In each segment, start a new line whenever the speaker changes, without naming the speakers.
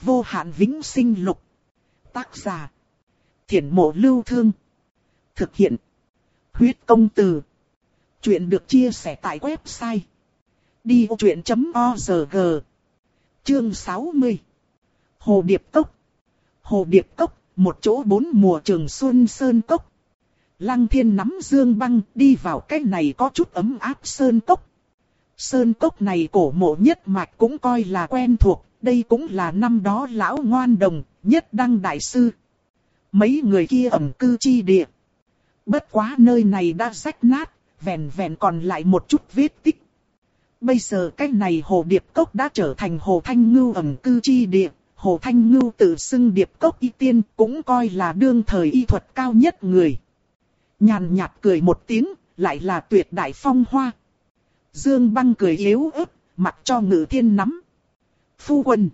vô hạn vĩnh sinh lục. Tác giả. Thiển mộ lưu thương. Thực hiện. Huyết công từ. Chuyện được chia sẻ tại website. Đi vô chuyện.org Chương 60 Hồ Điệp Cốc Hồ Điệp Cốc, một chỗ bốn mùa trường xuân sơn cốc. Lăng thiên nắm dương băng đi vào cái này có chút ấm áp sơn cốc. Sơn cốc này cổ mộ nhất mạch cũng coi là quen thuộc, đây cũng là năm đó lão ngoan đồng, nhất đăng đại sư. Mấy người kia ẩn cư chi địa. Bất quá nơi này đã rách nát, vẹn vẹn còn lại một chút vết tích. Bây giờ cái này hồ điệp cốc đã trở thành hồ thanh ngưu ẩn cư chi địa. Hồ Thanh Ngưu tự xưng điệp cốc y tiên cũng coi là đương thời y thuật cao nhất người. Nhàn nhạt cười một tiếng, lại là tuyệt đại phong hoa. Dương băng cười yếu ớt, mặc cho ngự thiên nắm. Phu quân.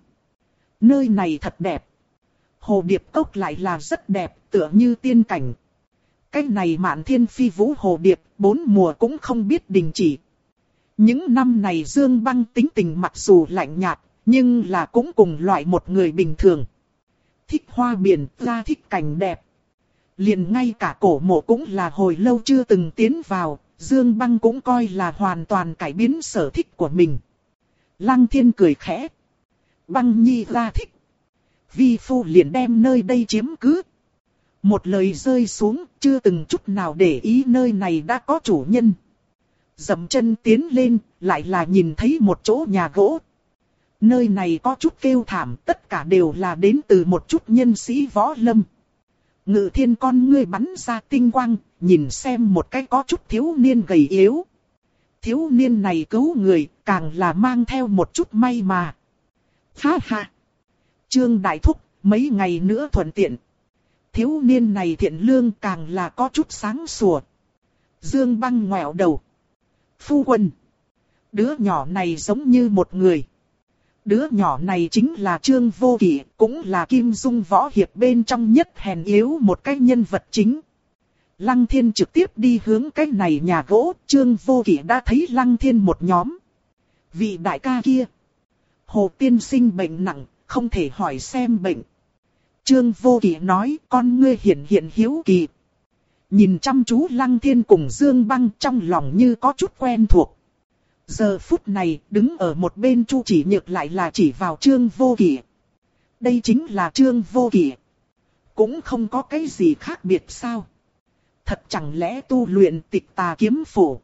Nơi này thật đẹp. Hồ Điệp Cốc lại là rất đẹp, tựa như tiên cảnh. Cái này mạn thiên phi vũ Hồ Điệp, bốn mùa cũng không biết đình chỉ. Những năm này Dương băng tính tình mặc dù lạnh nhạt, nhưng là cũng cùng loại một người bình thường. Thích hoa biển, ra thích cảnh đẹp. Liền ngay cả cổ mộ cũng là hồi lâu chưa từng tiến vào, Dương Băng cũng coi là hoàn toàn cải biến sở thích của mình. Lăng thiên cười khẽ. Băng nhi ra thích. Vi phu liền đem nơi đây chiếm cứ. Một lời rơi xuống, chưa từng chút nào để ý nơi này đã có chủ nhân. Dậm chân tiến lên, lại là nhìn thấy một chỗ nhà gỗ, Nơi này có chút kêu thảm, tất cả đều là đến từ một chút nhân sĩ võ lâm. Ngự thiên con ngươi bắn ra tinh quang, nhìn xem một cái có chút thiếu niên gầy yếu. Thiếu niên này cứu người, càng là mang theo một chút may mà. Ha ha! Trương Đại Thúc, mấy ngày nữa thuận tiện. Thiếu niên này thiện lương càng là có chút sáng sủa. Dương băng ngoẹo đầu. Phu quân! Đứa nhỏ này giống như một người. Đứa nhỏ này chính là Trương Vô Kỵ, cũng là Kim Dung Võ Hiệp bên trong nhất hèn yếu một cái nhân vật chính. Lăng Thiên trực tiếp đi hướng cái này nhà gỗ, Trương Vô Kỵ đã thấy Lăng Thiên một nhóm. Vị đại ca kia. Hồ Tiên sinh bệnh nặng, không thể hỏi xem bệnh. Trương Vô Kỵ nói con ngươi hiển hiện hiếu kỳ. Nhìn chăm chú Lăng Thiên cùng Dương Băng trong lòng như có chút quen thuộc. Giờ phút này, đứng ở một bên Chu chỉ nhược lại là chỉ vào trương vô kỳ. Đây chính là trương vô kỳ, Cũng không có cái gì khác biệt sao. Thật chẳng lẽ tu luyện tịch tà kiếm phổ.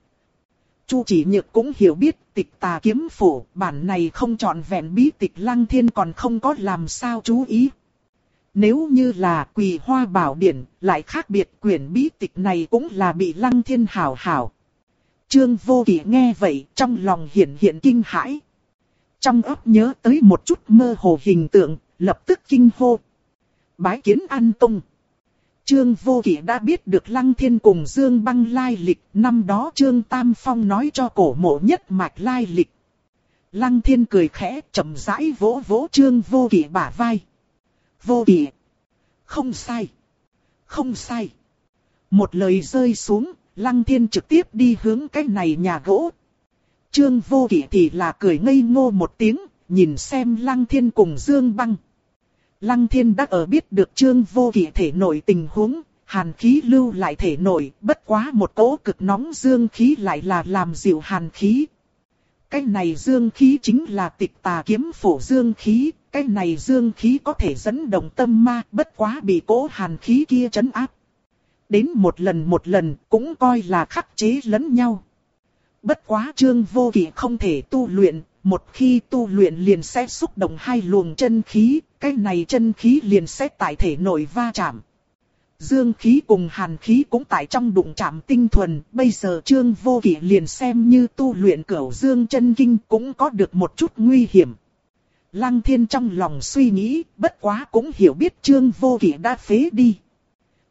Chu chỉ nhược cũng hiểu biết tịch tà kiếm phủ, bản này không chọn vẹn bí tịch lăng thiên còn không có làm sao chú ý. Nếu như là quỳ hoa bảo điển, lại khác biệt quyển bí tịch này cũng là bị lăng thiên hảo hảo. Trương vô kỷ nghe vậy trong lòng hiện hiện kinh hãi. Trong ấp nhớ tới một chút mơ hồ hình tượng, lập tức kinh hô. Bái kiến an tung. Trương vô kỷ đã biết được lăng thiên cùng dương băng lai lịch, năm đó Trương Tam Phong nói cho cổ mộ nhất mạch lai lịch. Lăng thiên cười khẽ chậm rãi vỗ vỗ trương vô kỷ bả vai. Vô kỷ. Không sai. Không sai. Một lời rơi xuống, Lăng thiên trực tiếp đi hướng cái này nhà gỗ. Trương vô kỷ thì là cười ngây ngô một tiếng, nhìn xem lăng thiên cùng dương băng. Lăng thiên đã ở biết được trương vô kỷ thể nội tình huống, hàn khí lưu lại thể nội, bất quá một cỗ cực nóng dương khí lại là làm dịu hàn khí. Cái này dương khí chính là tịch tà kiếm phổ dương khí, cái này dương khí có thể dẫn động tâm ma, bất quá bị cỗ hàn khí kia chấn áp đến một lần một lần cũng coi là khắc chế lẫn nhau. Bất quá trương vô kỷ không thể tu luyện, một khi tu luyện liền sẽ xúc động hai luồng chân khí, cái này chân khí liền sẽ tại thể nội va chạm. Dương khí cùng hàn khí cũng tại trong đụng chạm tinh thuần, bây giờ trương vô kỷ liền xem như tu luyện cửu dương chân kinh cũng có được một chút nguy hiểm. Lăng thiên trong lòng suy nghĩ, bất quá cũng hiểu biết trương vô kỷ đã phế đi.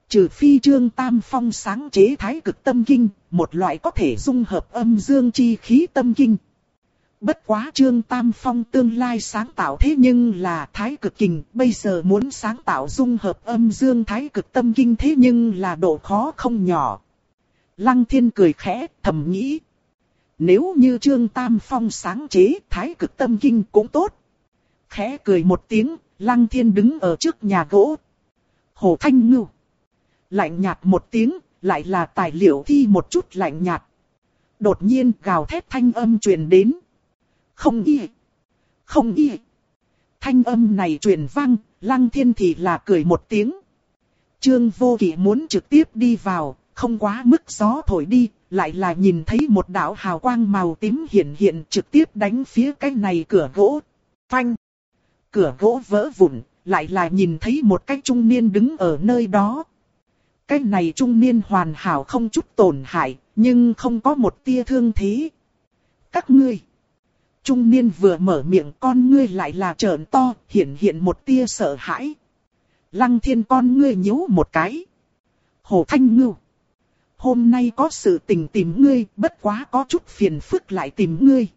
Trừ phi trương tam phong sáng chế thái cực tâm kinh, một loại có thể dung hợp âm dương chi khí tâm kinh. Bất quá trương tam phong tương lai sáng tạo thế nhưng là thái cực kình, bây giờ muốn sáng tạo dung hợp âm dương thái cực tâm kinh thế nhưng là độ khó không nhỏ. Lăng thiên cười khẽ, thầm nghĩ. Nếu như trương tam phong sáng chế thái cực tâm kinh cũng tốt. Khẽ cười một tiếng, Lăng Thiên đứng ở trước nhà gỗ. Hồ Thanh Ngưu. Lạnh nhạt một tiếng, lại là tài liệu thi một chút lạnh nhạt. Đột nhiên gào thét thanh âm truyền đến. Không y. Không y. Thanh âm này truyền vang, Lăng Thiên thì là cười một tiếng. Trương Vô Kỵ muốn trực tiếp đi vào, không quá mức gió thổi đi, lại là nhìn thấy một đạo hào quang màu tím hiện hiện trực tiếp đánh phía cái này cửa gỗ. Phanh! Cửa gỗ vỡ vụn, lại là nhìn thấy một cái trung niên đứng ở nơi đó. Cái này trung niên hoàn hảo không chút tổn hại, nhưng không có một tia thương thế. Các ngươi! Trung niên vừa mở miệng con ngươi lại là trợn to, hiện hiện một tia sợ hãi. Lăng thiên con ngươi nhíu một cái. Hồ Thanh Ngưu! hôm nay có sự tình tìm ngươi, bất quá có chút phiền phức lại tìm ngươi.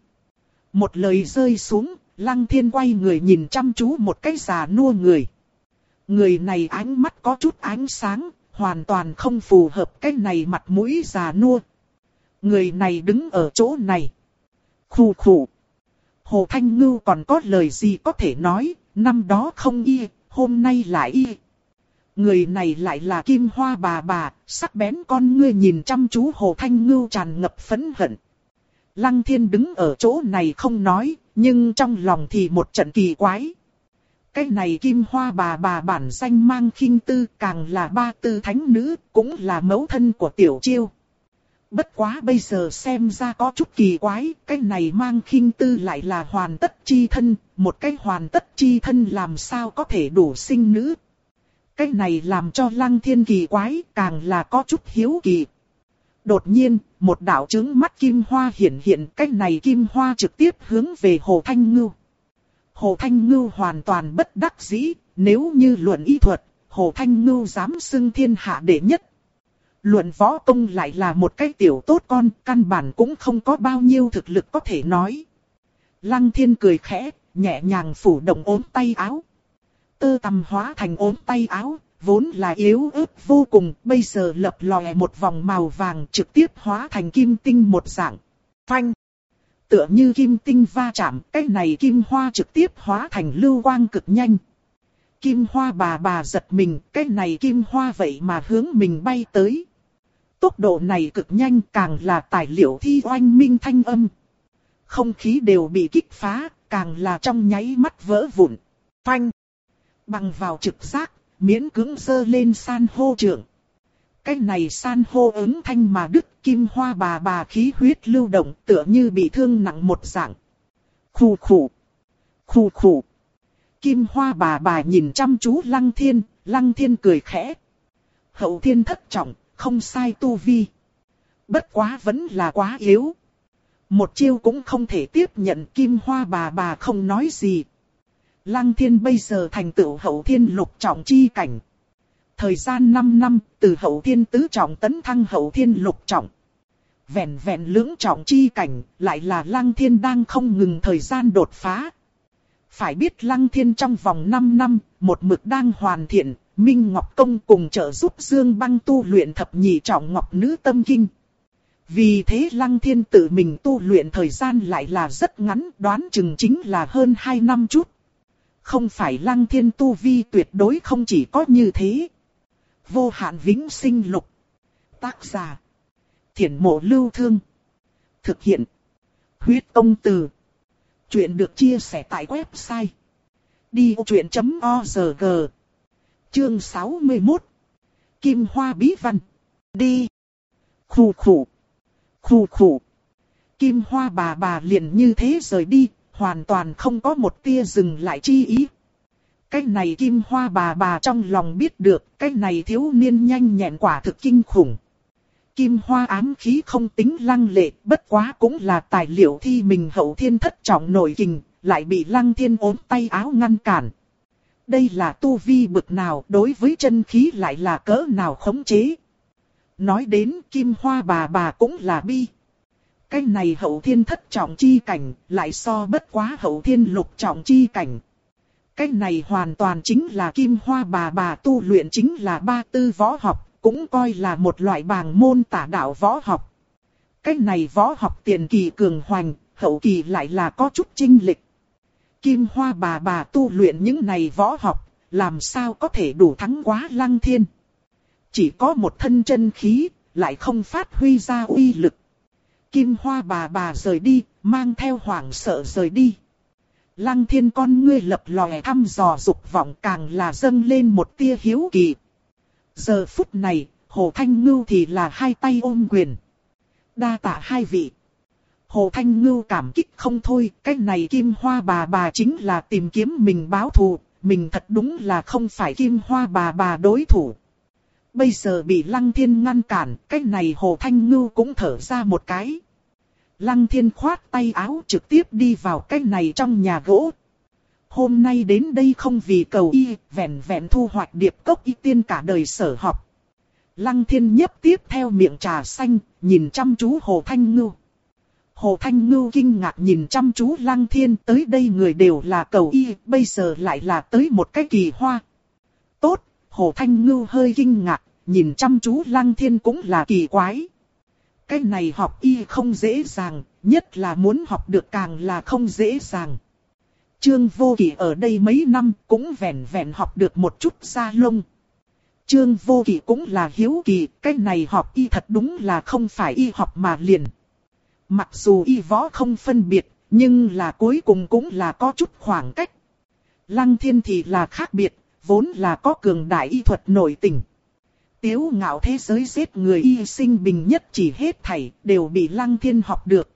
Một lời rơi xuống, lăng thiên quay người nhìn chăm chú một cái già nua người. Người này ánh mắt có chút ánh sáng, hoàn toàn không phù hợp cái này mặt mũi già nua. Người này đứng ở chỗ này. Khủ khủ. Hồ Thanh Ngưu còn có lời gì có thể nói, năm đó không y, hôm nay lại y. Người này lại là kim hoa bà bà, sắc bén con ngươi nhìn chăm chú hồ thanh ngưu tràn ngập phẫn hận. Lăng thiên đứng ở chỗ này không nói, nhưng trong lòng thì một trận kỳ quái. Cái này kim hoa bà bà bản danh mang khinh tư càng là ba tư thánh nữ, cũng là mẫu thân của tiểu chiêu. Bất quá bây giờ xem ra có chút kỳ quái, cái này mang khinh tư lại là hoàn tất chi thân, một cái hoàn tất chi thân làm sao có thể đủ sinh nữ, cái này làm cho lăng thiên kỳ quái càng là có chút hiếu kỳ. Đột nhiên, một đạo trứng mắt kim hoa hiện hiện cái này kim hoa trực tiếp hướng về Hồ Thanh Ngưu. Hồ Thanh Ngưu hoàn toàn bất đắc dĩ, nếu như luận y thuật, Hồ Thanh Ngưu dám xưng thiên hạ đệ nhất. Luận võ công lại là một cái tiểu tốt con, căn bản cũng không có bao nhiêu thực lực có thể nói. Lăng thiên cười khẽ, nhẹ nhàng phủ động ốm tay áo tơ tằm hóa thành ốm tay áo, vốn là yếu ớt vô cùng, bây giờ lập lòe một vòng màu vàng trực tiếp hóa thành kim tinh một dạng. Phanh! Tựa như kim tinh va chạm, cái này kim hoa trực tiếp hóa thành lưu quang cực nhanh. Kim hoa bà bà giật mình, cái này kim hoa vậy mà hướng mình bay tới. Tốc độ này cực nhanh càng là tài liệu thi oanh minh thanh âm. Không khí đều bị kích phá, càng là trong nháy mắt vỡ vụn. Phanh! Bằng vào trực giác, miễn cứng dơ lên san hô trưởng. Cái này san hô ứng thanh mà đức kim hoa bà bà khí huyết lưu động tựa như bị thương nặng một dạng. Khủ khủ. Khủ khủ. Kim hoa bà bà nhìn chăm chú lăng thiên, lăng thiên cười khẽ. Hậu thiên thất trọng, không sai tu vi. Bất quá vẫn là quá yếu. Một chiêu cũng không thể tiếp nhận kim hoa bà bà không nói gì, Lăng thiên bây giờ thành tựu hậu thiên lục trọng chi cảnh. Thời gian 5 năm, từ hậu thiên tứ trọng tấn thăng hậu thiên lục trọng. Vẹn vẹn lưỡng trọng chi cảnh, lại là lăng thiên đang không ngừng thời gian đột phá. Phải biết lăng thiên trong vòng 5 năm, một mực đang hoàn thiện, Minh Ngọc Công cùng trợ giúp Dương Băng tu luyện thập nhị trọng Ngọc Nữ Tâm Kinh. Vì thế Lăng Thiên tự mình tu luyện thời gian lại là rất ngắn, đoán chừng chính là hơn 2 năm chút. Không phải lăng thiên tu vi tuyệt đối không chỉ có như thế. Vô hạn vĩnh sinh lục. Tác giả. Thiển mộ lưu thương. Thực hiện. Huyết công từ. Chuyện được chia sẻ tại website. Đi chuyện.org Chương 61 Kim Hoa Bí Văn Đi Khủ khủ Khủ khủ Kim Hoa bà bà liền như thế rời đi, hoàn toàn không có một tia dừng lại chi ý. Cái này kim hoa bà bà trong lòng biết được, cái này thiếu niên nhanh nhẹn quả thực kinh khủng. Kim hoa ám khí không tính lăng lệ, bất quá cũng là tài liệu thi mình hậu thiên thất trọng nổi kình, lại bị lăng thiên ốm tay áo ngăn cản. Đây là tu vi bực nào đối với chân khí lại là cỡ nào khống chế. Nói đến kim hoa bà bà cũng là bi. Cái này hậu thiên thất trọng chi cảnh, lại so bất quá hậu thiên lục trọng chi cảnh. Cái này hoàn toàn chính là kim hoa bà bà tu luyện chính là ba tư võ học, cũng coi là một loại bàng môn tả đạo võ học. Cái này võ học tiền kỳ cường hoành, hậu kỳ lại là có chút trinh lịch. Kim Hoa bà bà tu luyện những này võ học, làm sao có thể đủ thắng quá lăng thiên. Chỉ có một thân chân khí, lại không phát huy ra uy lực. Kim Hoa bà bà rời đi, mang theo hoảng sợ rời đi. Lăng thiên con ngươi lập lòe thăm dò dục vọng càng là dâng lên một tia hiếu kỳ. Giờ phút này, Hồ Thanh Ngưu thì là hai tay ôm quyền. Đa tạ hai vị. Hồ Thanh Ngưu cảm kích không thôi, cái này kim hoa bà bà chính là tìm kiếm mình báo thù, mình thật đúng là không phải kim hoa bà bà đối thủ. Bây giờ bị Lăng Thiên ngăn cản, cái này Hồ Thanh Ngưu cũng thở ra một cái. Lăng Thiên khoát tay áo trực tiếp đi vào cái này trong nhà gỗ. Hôm nay đến đây không vì cầu y, vẹn vẹn thu hoạch điệp cốc y tiên cả đời sở học. Lăng Thiên nhấp tiếp theo miệng trà xanh, nhìn chăm chú Hồ Thanh Ngưu. Hồ Thanh Ngưu kinh ngạc nhìn chăm chú Lăng Thiên tới đây người đều là cầu y, bây giờ lại là tới một cái kỳ hoa. Tốt, Hồ Thanh Ngưu hơi kinh ngạc, nhìn chăm chú Lăng Thiên cũng là kỳ quái. Cái này học y không dễ dàng, nhất là muốn học được càng là không dễ dàng. Trương Vô Kỵ ở đây mấy năm cũng vẹn vẹn học được một chút xa lông. Trương Vô Kỵ cũng là hiếu kỳ, cái này học y thật đúng là không phải y học mà liền. Mặc dù y võ không phân biệt, nhưng là cuối cùng cũng là có chút khoảng cách. Lăng thiên thì là khác biệt, vốn là có cường đại y thuật nổi tình. Tiếu ngạo thế giới giết người y sinh bình nhất chỉ hết thảy, đều bị lăng thiên học được.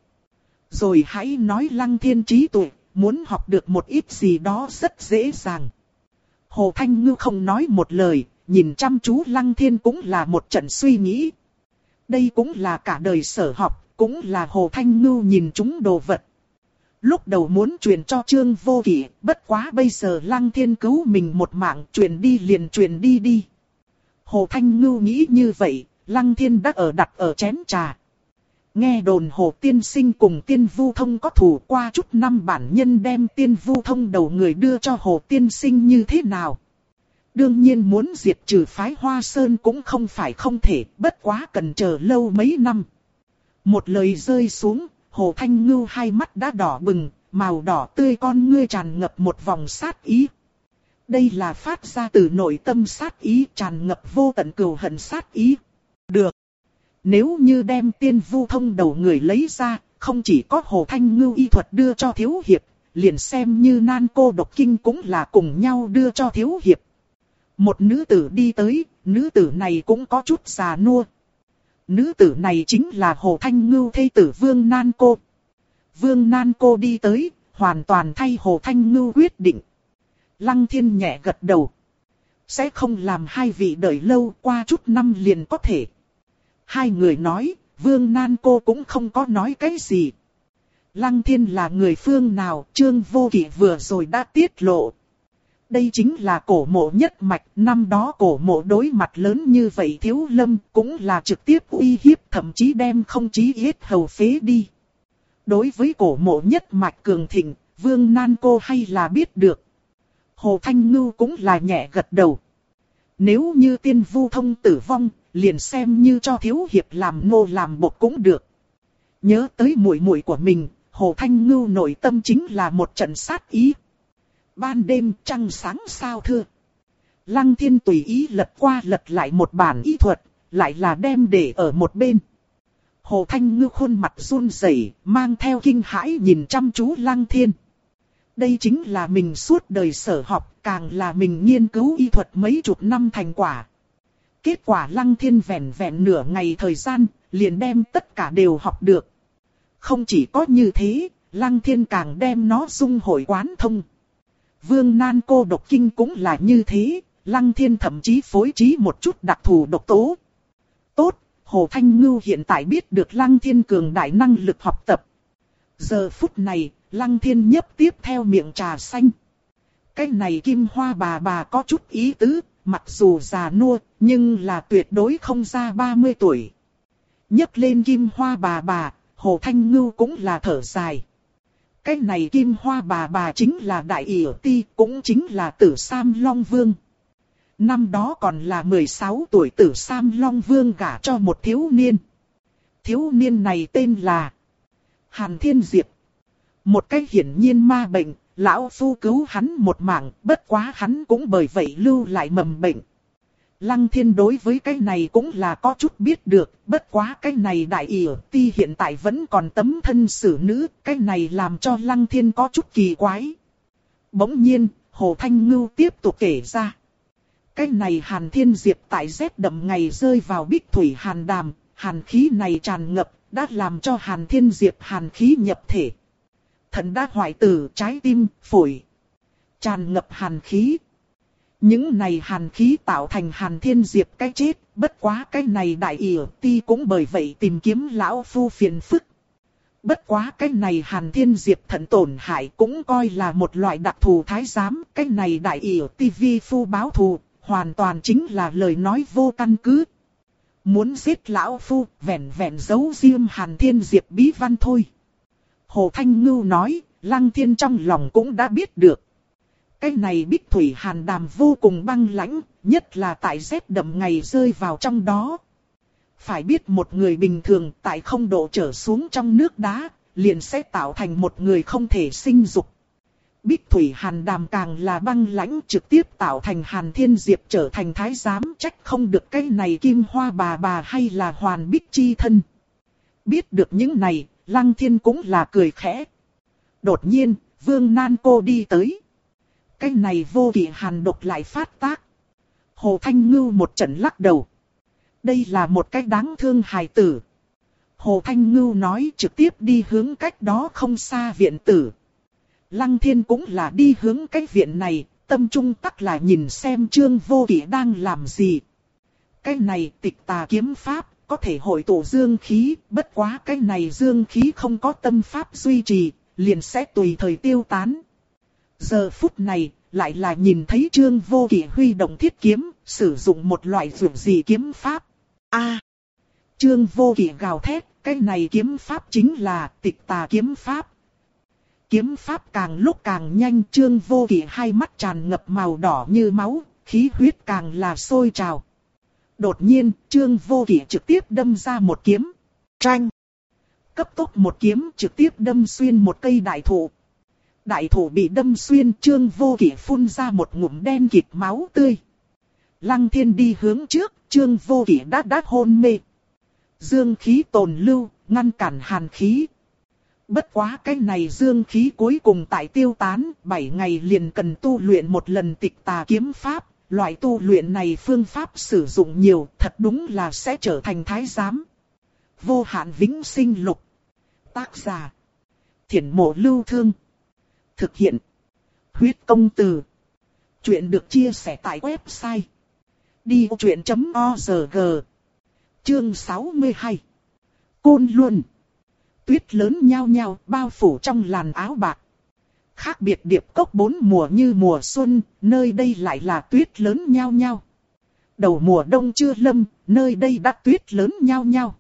Rồi hãy nói lăng thiên trí tuệ, muốn học được một ít gì đó rất dễ dàng. Hồ Thanh Ngư không nói một lời, nhìn chăm chú lăng thiên cũng là một trận suy nghĩ. Đây cũng là cả đời sở học, cũng là Hồ Thanh Ngưu nhìn chúng đồ vật. Lúc đầu muốn truyền cho Trương Vô Kỵ, bất quá bây giờ Lăng Thiên cứu mình một mạng, truyền đi liền truyền đi đi. Hồ Thanh Ngưu nghĩ như vậy, Lăng Thiên đã ở đặt ở chén trà. Nghe đồn Hồ Tiên Sinh cùng Tiên Vu Thông có thủ qua chút năm bản nhân đem Tiên Vu Thông đầu người đưa cho Hồ Tiên Sinh như thế nào. Đương nhiên muốn diệt trừ phái Hoa Sơn cũng không phải không thể, bất quá cần chờ lâu mấy năm. Một lời rơi xuống, Hồ Thanh Ngưu hai mắt đã đỏ bừng, màu đỏ tươi con ngươi tràn ngập một vòng sát ý. Đây là phát ra từ nội tâm sát ý tràn ngập vô tận cừu hận sát ý. Được. Nếu như đem tiên vu thông đầu người lấy ra, không chỉ có Hồ Thanh Ngưu y thuật đưa cho Thiếu Hiệp, liền xem như nan cô độc kinh cũng là cùng nhau đưa cho Thiếu Hiệp. Một nữ tử đi tới, nữ tử này cũng có chút già nua, Nữ tử này chính là Hồ Thanh Ngưu thê tử Vương Nan Cô. Vương Nan Cô đi tới, hoàn toàn thay Hồ Thanh Ngưu quyết định. Lăng thiên nhẹ gật đầu. Sẽ không làm hai vị đợi lâu qua chút năm liền có thể. Hai người nói, Vương Nan Cô cũng không có nói cái gì. Lăng thiên là người phương nào, Trương Vô Kỵ vừa rồi đã tiết lộ. Đây chính là cổ mộ nhất mạch, năm đó cổ mộ đối mặt lớn như vậy thiếu lâm cũng là trực tiếp uy hiếp thậm chí đem không chí hết hầu phế đi. Đối với cổ mộ nhất mạch cường thịnh, vương nan cô hay là biết được. Hồ Thanh Ngưu cũng là nhẹ gật đầu. Nếu như tiên vu thông tử vong, liền xem như cho thiếu hiệp làm nô làm bột cũng được. Nhớ tới muội muội của mình, Hồ Thanh Ngưu nội tâm chính là một trận sát ý ban đêm trăng sáng sao thưa. Lăng thiên tùy ý lật qua lật lại một bản y thuật, lại là đem để ở một bên. Hồ Thanh Ngư khuôn mặt run rẩy, mang theo kinh hãi nhìn chăm chú Lăng Thiên. Đây chính là mình suốt đời sở học, càng là mình nghiên cứu y thuật mấy chục năm thành quả. Kết quả Lăng Thiên vẹn vẹn nửa ngày thời gian, liền đem tất cả đều học được. Không chỉ có như thế, Lăng Thiên càng đem nó dung hội quán thông. Vương Nan cô độc kinh cũng là như thế, Lăng Thiên thậm chí phối trí một chút đặc thù độc tố. Tốt, Hồ Thanh Ngưu hiện tại biết được Lăng Thiên cường đại năng lực học tập. Giờ phút này, Lăng Thiên nhấp tiếp theo miệng trà xanh. Cái này kim hoa bà bà có chút ý tứ, mặc dù già nua, nhưng là tuyệt đối không ra 30 tuổi. nhấp lên kim hoa bà bà, Hồ Thanh Ngưu cũng là thở dài. Cái này kim hoa bà bà chính là đại ỷ ti, cũng chính là tử Sam Long Vương. Năm đó còn là 16 tuổi tử Sam Long Vương gả cho một thiếu niên. Thiếu niên này tên là Hàn Thiên Diệp. Một cách hiển nhiên ma bệnh, lão phu cứu hắn một mạng, bất quá hắn cũng bởi vậy lưu lại mầm bệnh. Lăng thiên đối với cái này cũng là có chút biết được, bất quá cái này đại ỉa ti hiện tại vẫn còn tấm thân xử nữ, cái này làm cho lăng thiên có chút kỳ quái. Bỗng nhiên, Hồ Thanh Ngưu tiếp tục kể ra. Cái này hàn thiên diệp tại rét đậm ngày rơi vào bích thủy hàn đàm, hàn khí này tràn ngập, đã làm cho hàn thiên diệp hàn khí nhập thể. Thận đã hoại tử trái tim, phổi. Tràn ngập hàn khí. Những này hàn khí tạo thành hàn thiên diệp cái chết, bất quá cái này đại ỉa ti cũng bởi vậy tìm kiếm lão phu phiền phức. Bất quá cái này hàn thiên diệp thận tổn hại cũng coi là một loại đặc thù thái giám, cái này đại ỉa ti vi phu báo thù, hoàn toàn chính là lời nói vô căn cứ. Muốn giết lão phu, vẹn vẹn giấu riêng hàn thiên diệp bí văn thôi. Hồ Thanh Ngưu nói, Lăng Thiên trong lòng cũng đã biết được. Cái này bích thủy hàn đàm vô cùng băng lãnh, nhất là tại rét đậm ngày rơi vào trong đó. Phải biết một người bình thường tại không độ trở xuống trong nước đá, liền sẽ tạo thành một người không thể sinh dục. Bích thủy hàn đàm càng là băng lãnh trực tiếp tạo thành hàn thiên diệp trở thành thái giám trách không được cái này kim hoa bà bà hay là hoàn bích chi thân. Biết được những này, lăng thiên cũng là cười khẽ. Đột nhiên, vương nan cô đi tới. Cái này vô kỷ hàn độc lại phát tác. Hồ Thanh Ngưu một trận lắc đầu. Đây là một cái đáng thương hài tử. Hồ Thanh Ngưu nói trực tiếp đi hướng cách đó không xa viện tử. Lăng thiên cũng là đi hướng cái viện này, tâm trung tắc là nhìn xem trương vô kỷ đang làm gì. Cái này tịch tà kiếm pháp, có thể hội tụ dương khí, bất quá cái này dương khí không có tâm pháp duy trì, liền sẽ tùy thời tiêu tán. Giờ phút này, lại là nhìn thấy trương vô Kỵ huy động thiết kiếm, sử dụng một loại dụng gì kiếm pháp. A. trương vô Kỵ gào thét, cái này kiếm pháp chính là tịch tà kiếm pháp. Kiếm pháp càng lúc càng nhanh trương vô Kỵ hai mắt tràn ngập màu đỏ như máu, khí huyết càng là sôi trào. Đột nhiên, trương vô Kỵ trực tiếp đâm ra một kiếm. Tranh. Cấp tốc một kiếm trực tiếp đâm xuyên một cây đại thụ. Đại thủ bị đâm xuyên trương vô kỷ phun ra một ngụm đen kịt máu tươi. Lăng thiên đi hướng trước, trương vô kỷ đã đát hôn mê. Dương khí tồn lưu, ngăn cản hàn khí. Bất quá cái này dương khí cuối cùng tại tiêu tán, 7 ngày liền cần tu luyện một lần tịch tà kiếm pháp. Loại tu luyện này phương pháp sử dụng nhiều, thật đúng là sẽ trở thành thái giám. Vô hạn vĩnh sinh lục. Tác giả. Thiển mộ lưu thương. Thực hiện. Huyết công từ. Chuyện được chia sẻ tại website. Đi vô chuyện.org Chương 62 Côn Luân Tuyết lớn nhao nhao bao phủ trong làn áo bạc. Khác biệt điệp cốc bốn mùa như mùa xuân, nơi đây lại là tuyết lớn nhao nhao. Đầu mùa đông chưa lâm, nơi đây đã tuyết lớn nhao nhao.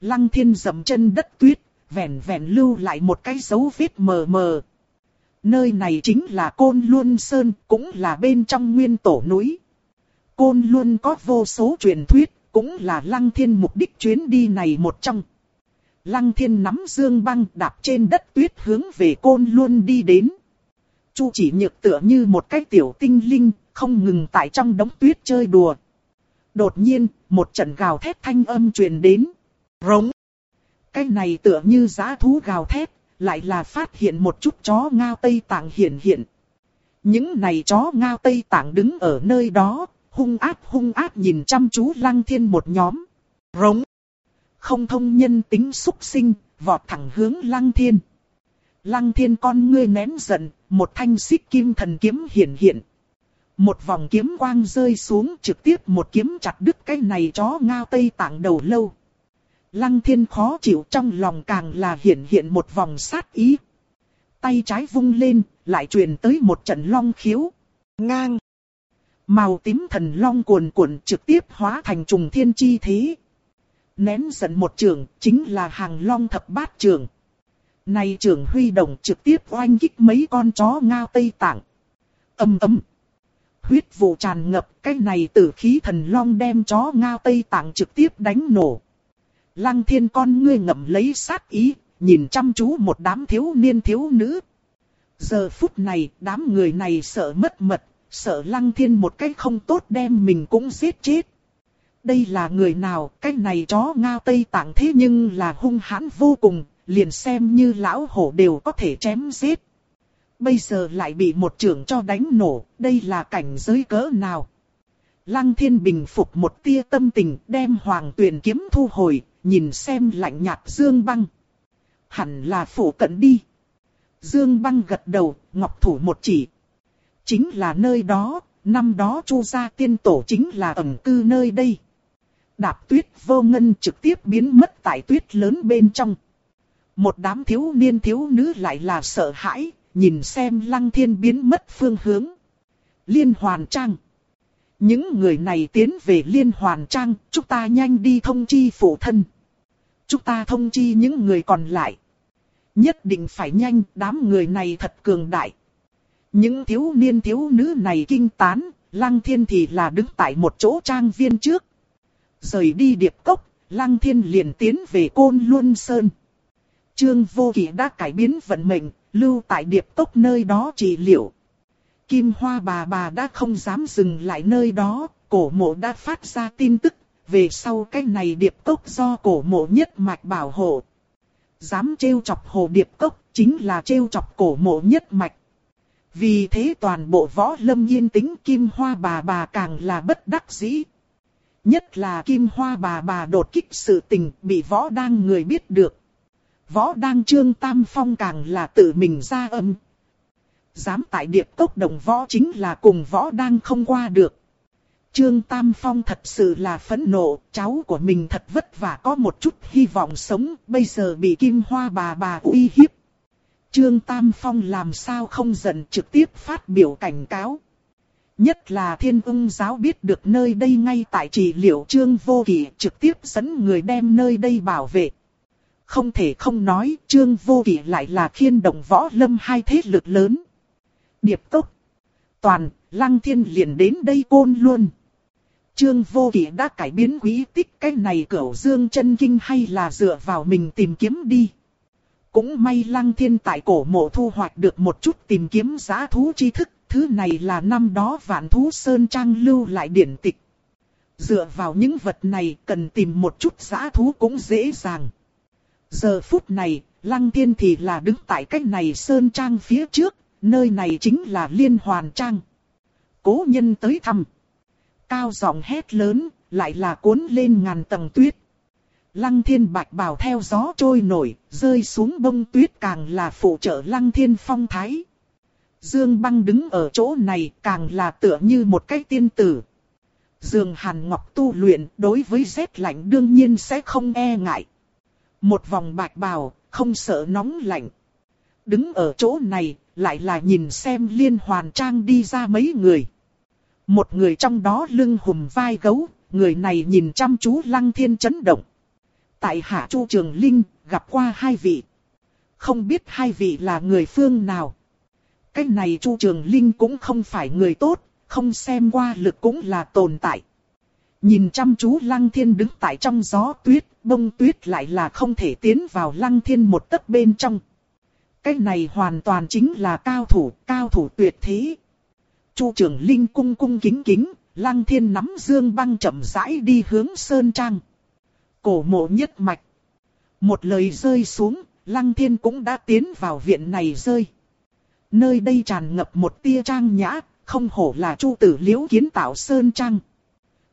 Lăng thiên dầm chân đất tuyết, vẹn vẹn lưu lại một cái dấu vết mờ mờ. Nơi này chính là Côn Luân Sơn, cũng là bên trong nguyên tổ núi. Côn Luân có vô số truyền thuyết, cũng là Lăng Thiên mục đích chuyến đi này một trong. Lăng Thiên nắm dương băng đạp trên đất tuyết hướng về Côn Luân đi đến. Chu chỉ nhược tựa như một cái tiểu tinh linh, không ngừng tại trong đống tuyết chơi đùa. Đột nhiên, một trận gào thét thanh âm truyền đến. Rống! Cái này tựa như giá thú gào thét, lại là phát hiện một chút chó ngao Tây Tạng hiện hiện. Những này chó ngao Tây Tạng đứng ở nơi đó, hung ác hung ác nhìn chăm chú lăng thiên một nhóm. Rống. Không thông nhân tính xúc sinh, vọt thẳng hướng lăng thiên. Lăng thiên con ngươi nén giận, một thanh xích kim thần kiếm hiện hiện. Một vòng kiếm quang rơi xuống trực tiếp một kiếm chặt đứt cái này chó ngao tây tạng đầu lâu. Lăng thiên khó chịu trong lòng càng là hiện hiện một vòng sát ý. Tay trái vung lên, lại truyền tới một trận long khiếu. Ngang. Màu tím thần long cuồn cuộn trực tiếp hóa thành trùng thiên chi thế. Nén giận một trường, chính là hàng long thập bát trường. Này trường huy động trực tiếp oanh kích mấy con chó ngao Tây Tạng. Âm ấm. Huyết vụ tràn ngập, cái này tử khí thần long đem chó ngao Tây Tạng trực tiếp đánh nổ. Lăng thiên con ngươi ngậm lấy sát ý, nhìn chăm chú một đám thiếu niên thiếu nữ. Giờ phút này, đám người này sợ mất mật, sợ lăng thiên một cách không tốt đem mình cũng giết chết. Đây là người nào, cái này chó ngao Tây Tạng thế nhưng là hung hãn vô cùng, liền xem như lão hổ đều có thể chém giết. Bây giờ lại bị một trưởng cho đánh nổ, đây là cảnh giới cỡ nào? Lăng thiên bình phục một tia tâm tình đem hoàng tuyển kiếm thu hồi, nhìn xem lạnh nhạt Dương Băng. Hẳn là phủ cận đi. Dương Băng gật đầu, ngọc thủ một chỉ. Chính là nơi đó, năm đó chu gia tiên tổ chính là ẩn cư nơi đây. Đạp tuyết vô ngân trực tiếp biến mất tại tuyết lớn bên trong. Một đám thiếu niên thiếu nữ lại là sợ hãi, nhìn xem lăng thiên biến mất phương hướng. Liên hoàn trang. Những người này tiến về liên hoàn trang, chúng ta nhanh đi thông chi phụ thân. Chúng ta thông chi những người còn lại. Nhất định phải nhanh, đám người này thật cường đại. Những thiếu niên thiếu nữ này kinh tán, Lăng Thiên thì là đứng tại một chỗ trang viên trước. Rời đi điệp cốc, Lăng Thiên liền tiến về Côn Luân Sơn. Trương Vô Kỵ đã cải biến vận mệnh, lưu tại điệp cốc nơi đó trị liệu. Kim Hoa bà bà đã không dám dừng lại nơi đó, cổ mộ đã phát ra tin tức, về sau cái này điệp cốc do cổ mộ nhất mạch bảo hộ. Dám trêu chọc hồ điệp cốc, chính là trêu chọc cổ mộ nhất mạch. Vì thế toàn bộ võ lâm yên tĩnh Kim Hoa bà bà càng là bất đắc dĩ. Nhất là Kim Hoa bà bà đột kích sự tình bị võ đang người biết được. Võ đang trương tam phong càng là tự mình ra âm. Dám tại điệp cốc đồng võ chính là cùng võ đang không qua được. Trương Tam Phong thật sự là phẫn nộ, cháu của mình thật vất vả có một chút hy vọng sống, bây giờ bị kim hoa bà bà uy hiếp. Trương Tam Phong làm sao không giận trực tiếp phát biểu cảnh cáo. Nhất là thiên ung giáo biết được nơi đây ngay tại trị liệu Trương Vô kỷ trực tiếp dẫn người đem nơi đây bảo vệ. Không thể không nói Trương Vô kỷ lại là khiên động võ lâm hai thế lực lớn. Điệp tốc. Toàn, Lăng Thiên liền đến đây côn luôn. Trương Vô Kỵ đã cải biến quý tích cái này cửu dương chân kinh hay là dựa vào mình tìm kiếm đi. Cũng may Lăng Thiên tại cổ mộ thu hoạch được một chút tìm kiếm giá thú tri thức, thứ này là năm đó vạn thú sơn trang lưu lại điển tịch. Dựa vào những vật này cần tìm một chút giá thú cũng dễ dàng. Giờ phút này, Lăng Thiên thì là đứng tại cách này sơn trang phía trước, nơi này chính là liên hoàn trang. Cố nhân tới thăm. Cao giọng hét lớn, lại là cuốn lên ngàn tầng tuyết. Lăng thiên bạch bào theo gió trôi nổi, rơi xuống bông tuyết càng là phụ trợ lăng thiên phong thái. Dương băng đứng ở chỗ này càng là tựa như một cái tiên tử. Dương Hàn Ngọc tu luyện đối với rét lạnh đương nhiên sẽ không e ngại. Một vòng bạch bào, không sợ nóng lạnh. Đứng ở chỗ này, lại là nhìn xem liên hoàn trang đi ra mấy người. Một người trong đó lưng hùm vai gấu, người này nhìn chăm chú lăng thiên chấn động. Tại hạ Chu Trường Linh, gặp qua hai vị. Không biết hai vị là người phương nào. Cái này Chu Trường Linh cũng không phải người tốt, không xem qua lực cũng là tồn tại. Nhìn chăm chú Lăng Thiên đứng tại trong gió tuyết, bông tuyết lại là không thể tiến vào Lăng Thiên một tấc bên trong. Cái này hoàn toàn chính là cao thủ, cao thủ tuyệt thế. Chu Trường Linh cung cung kính kính, Lăng Thiên nắm dương băng chậm rãi đi hướng Sơn Trang. Cổ mộ nhất mạch. Một lời rơi xuống, Lăng Thiên cũng đã tiến vào viện này rơi. Nơi đây tràn ngập một tia trang nhã, không hổ là Chu Tử Liễu kiến tạo Sơn Trang.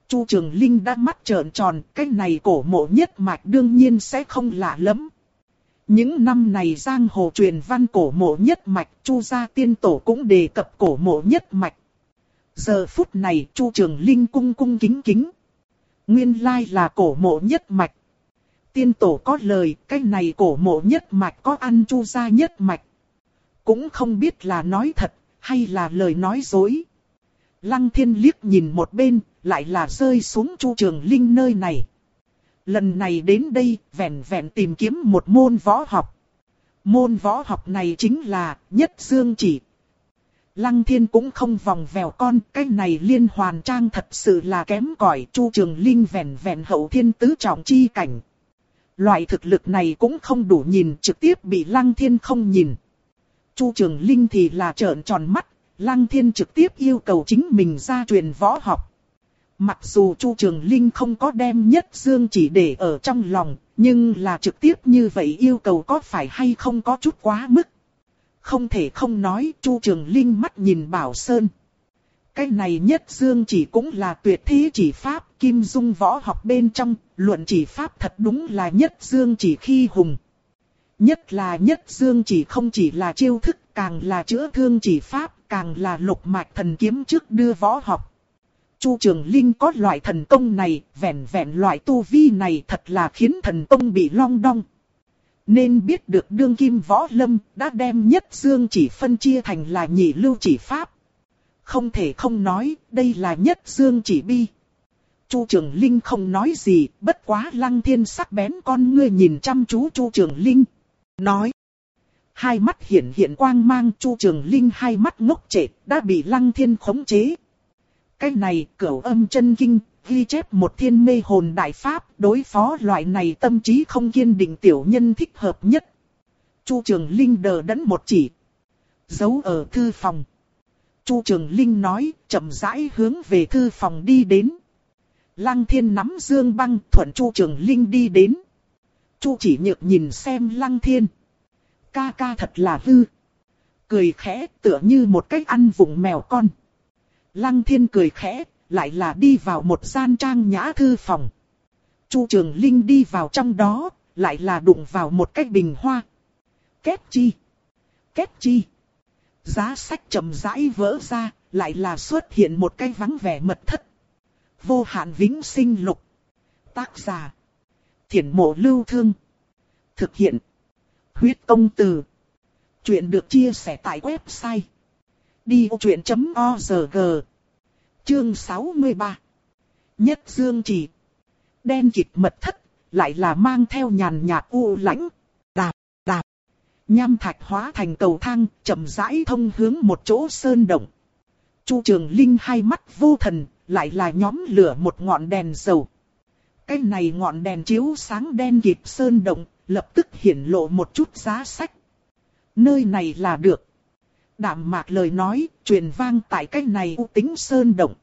Chu Trường Linh đã mắt trợn tròn, cái này cổ mộ nhất mạch đương nhiên sẽ không lạ lắm. Những năm này giang hồ truyền văn cổ mộ nhất mạch, Chu gia tiên tổ cũng đề cập cổ mộ nhất mạch. Giờ phút này Chu Trường Linh cung cung kính kính. Nguyên lai là cổ mộ nhất mạch. Tiên tổ có lời, cái này cổ mộ nhất mạch có ăn Chu gia nhất mạch. Cũng không biết là nói thật, hay là lời nói dối. Lăng thiên liếc nhìn một bên, lại là rơi xuống Chu Trường Linh nơi này. Lần này đến đây, vẹn vẹn tìm kiếm một môn võ học. Môn võ học này chính là nhất dương chỉ. Lăng thiên cũng không vòng vèo con, cái này liên hoàn trang thật sự là kém cỏi chu trường linh vẹn vẹn hậu thiên tứ trọng chi cảnh. Loại thực lực này cũng không đủ nhìn trực tiếp bị lăng thiên không nhìn. Chu Trường Linh thì là trợn tròn mắt, Lăng Thiên trực tiếp yêu cầu chính mình ra truyền võ học. Mặc dù Chu Trường Linh không có đem nhất dương chỉ để ở trong lòng, nhưng là trực tiếp như vậy yêu cầu có phải hay không có chút quá mức. Không thể không nói Chu Trường Linh mắt nhìn Bảo Sơn. Cái này nhất dương chỉ cũng là tuyệt thế chỉ pháp, kim dung võ học bên trong, luận chỉ pháp thật đúng là nhất dương chỉ khi hùng. Nhất là nhất dương chỉ không chỉ là chiêu thức, càng là chữa thương chỉ pháp, càng là lục mạch thần kiếm trước đưa võ học. Chu Trường Linh có loại thần công này, vẹn vẹn loại tu vi này thật là khiến thần công bị long đong. Nên biết được đương kim võ lâm đã đem nhất dương chỉ phân chia thành là nhị lưu chỉ pháp. Không thể không nói, đây là nhất dương chỉ bi. Chu Trường Linh không nói gì, bất quá lăng thiên sắc bén con ngươi nhìn chăm chú Chu Trường Linh. Nói. Hai mắt hiện hiện quang mang Chu Trường Linh hai mắt ngốc trệ, đã bị lăng thiên khống chế. Cái này, cửu âm chân kinh, ghi chép một thiên mê hồn đại pháp, đối phó loại này tâm trí không kiên định tiểu nhân thích hợp nhất. Chu Trường Linh đờ đẫn một chỉ. Giấu ở thư phòng. Chu Trường Linh nói, chậm rãi hướng về thư phòng đi đến. Lăng Thiên nắm dương băng, thuận Chu Trường Linh đi đến. Chu chỉ nhược nhìn xem Lăng Thiên. Ca ca thật là hư. Cười khẽ tựa như một cách ăn vụng mèo con. Lăng Thiên cười khẽ, lại là đi vào một gian trang nhã thư phòng. Chu Trường Linh đi vào trong đó, lại là đụng vào một cái bình hoa. Kết chi? Kết chi? Giá sách chậm rãi vỡ ra, lại là xuất hiện một cái vắng vẻ mật thất. Vô hạn vĩnh sinh lục. Tác giả. Thiển mộ lưu thương. Thực hiện. Huyết công từ. Chuyện được chia sẻ tại website. Đi vô chuyện.org Chương 63 Nhất Dương chỉ Đen kịt mật thất, lại là mang theo nhàn nhạt u lãnh. Đạp, đạp. Nham thạch hóa thành cầu thang, chậm rãi thông hướng một chỗ sơn động. Chu Trường Linh hai mắt vô thần, lại là nhóm lửa một ngọn đèn dầu. Cái này ngọn đèn chiếu sáng đen kịt sơn động, lập tức hiển lộ một chút giá sách. Nơi này là được. Đạm mạc lời nói, truyền vang tại cái này u tính sơn động.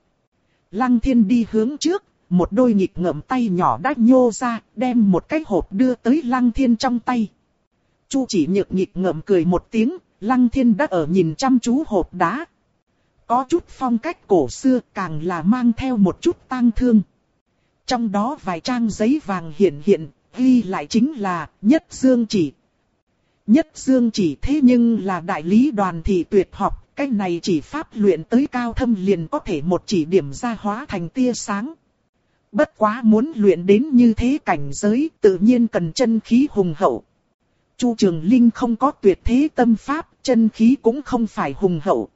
Lăng thiên đi hướng trước, một đôi nhịp ngậm tay nhỏ đã nhô ra, đem một cái hộp đưa tới lăng thiên trong tay. Chu chỉ nhược nhịp ngậm cười một tiếng, lăng thiên đã ở nhìn chăm chú hộp đá. Có chút phong cách cổ xưa càng là mang theo một chút tang thương. Trong đó vài trang giấy vàng hiện hiện, ghi lại chính là nhất dương chỉ Nhất dương chỉ thế nhưng là đại lý đoàn thị tuyệt học, cái này chỉ pháp luyện tới cao thâm liền có thể một chỉ điểm ra hóa thành tia sáng. Bất quá muốn luyện đến như thế cảnh giới tự nhiên cần chân khí hùng hậu. Chu Trường Linh không có tuyệt thế tâm pháp, chân khí cũng không phải hùng hậu.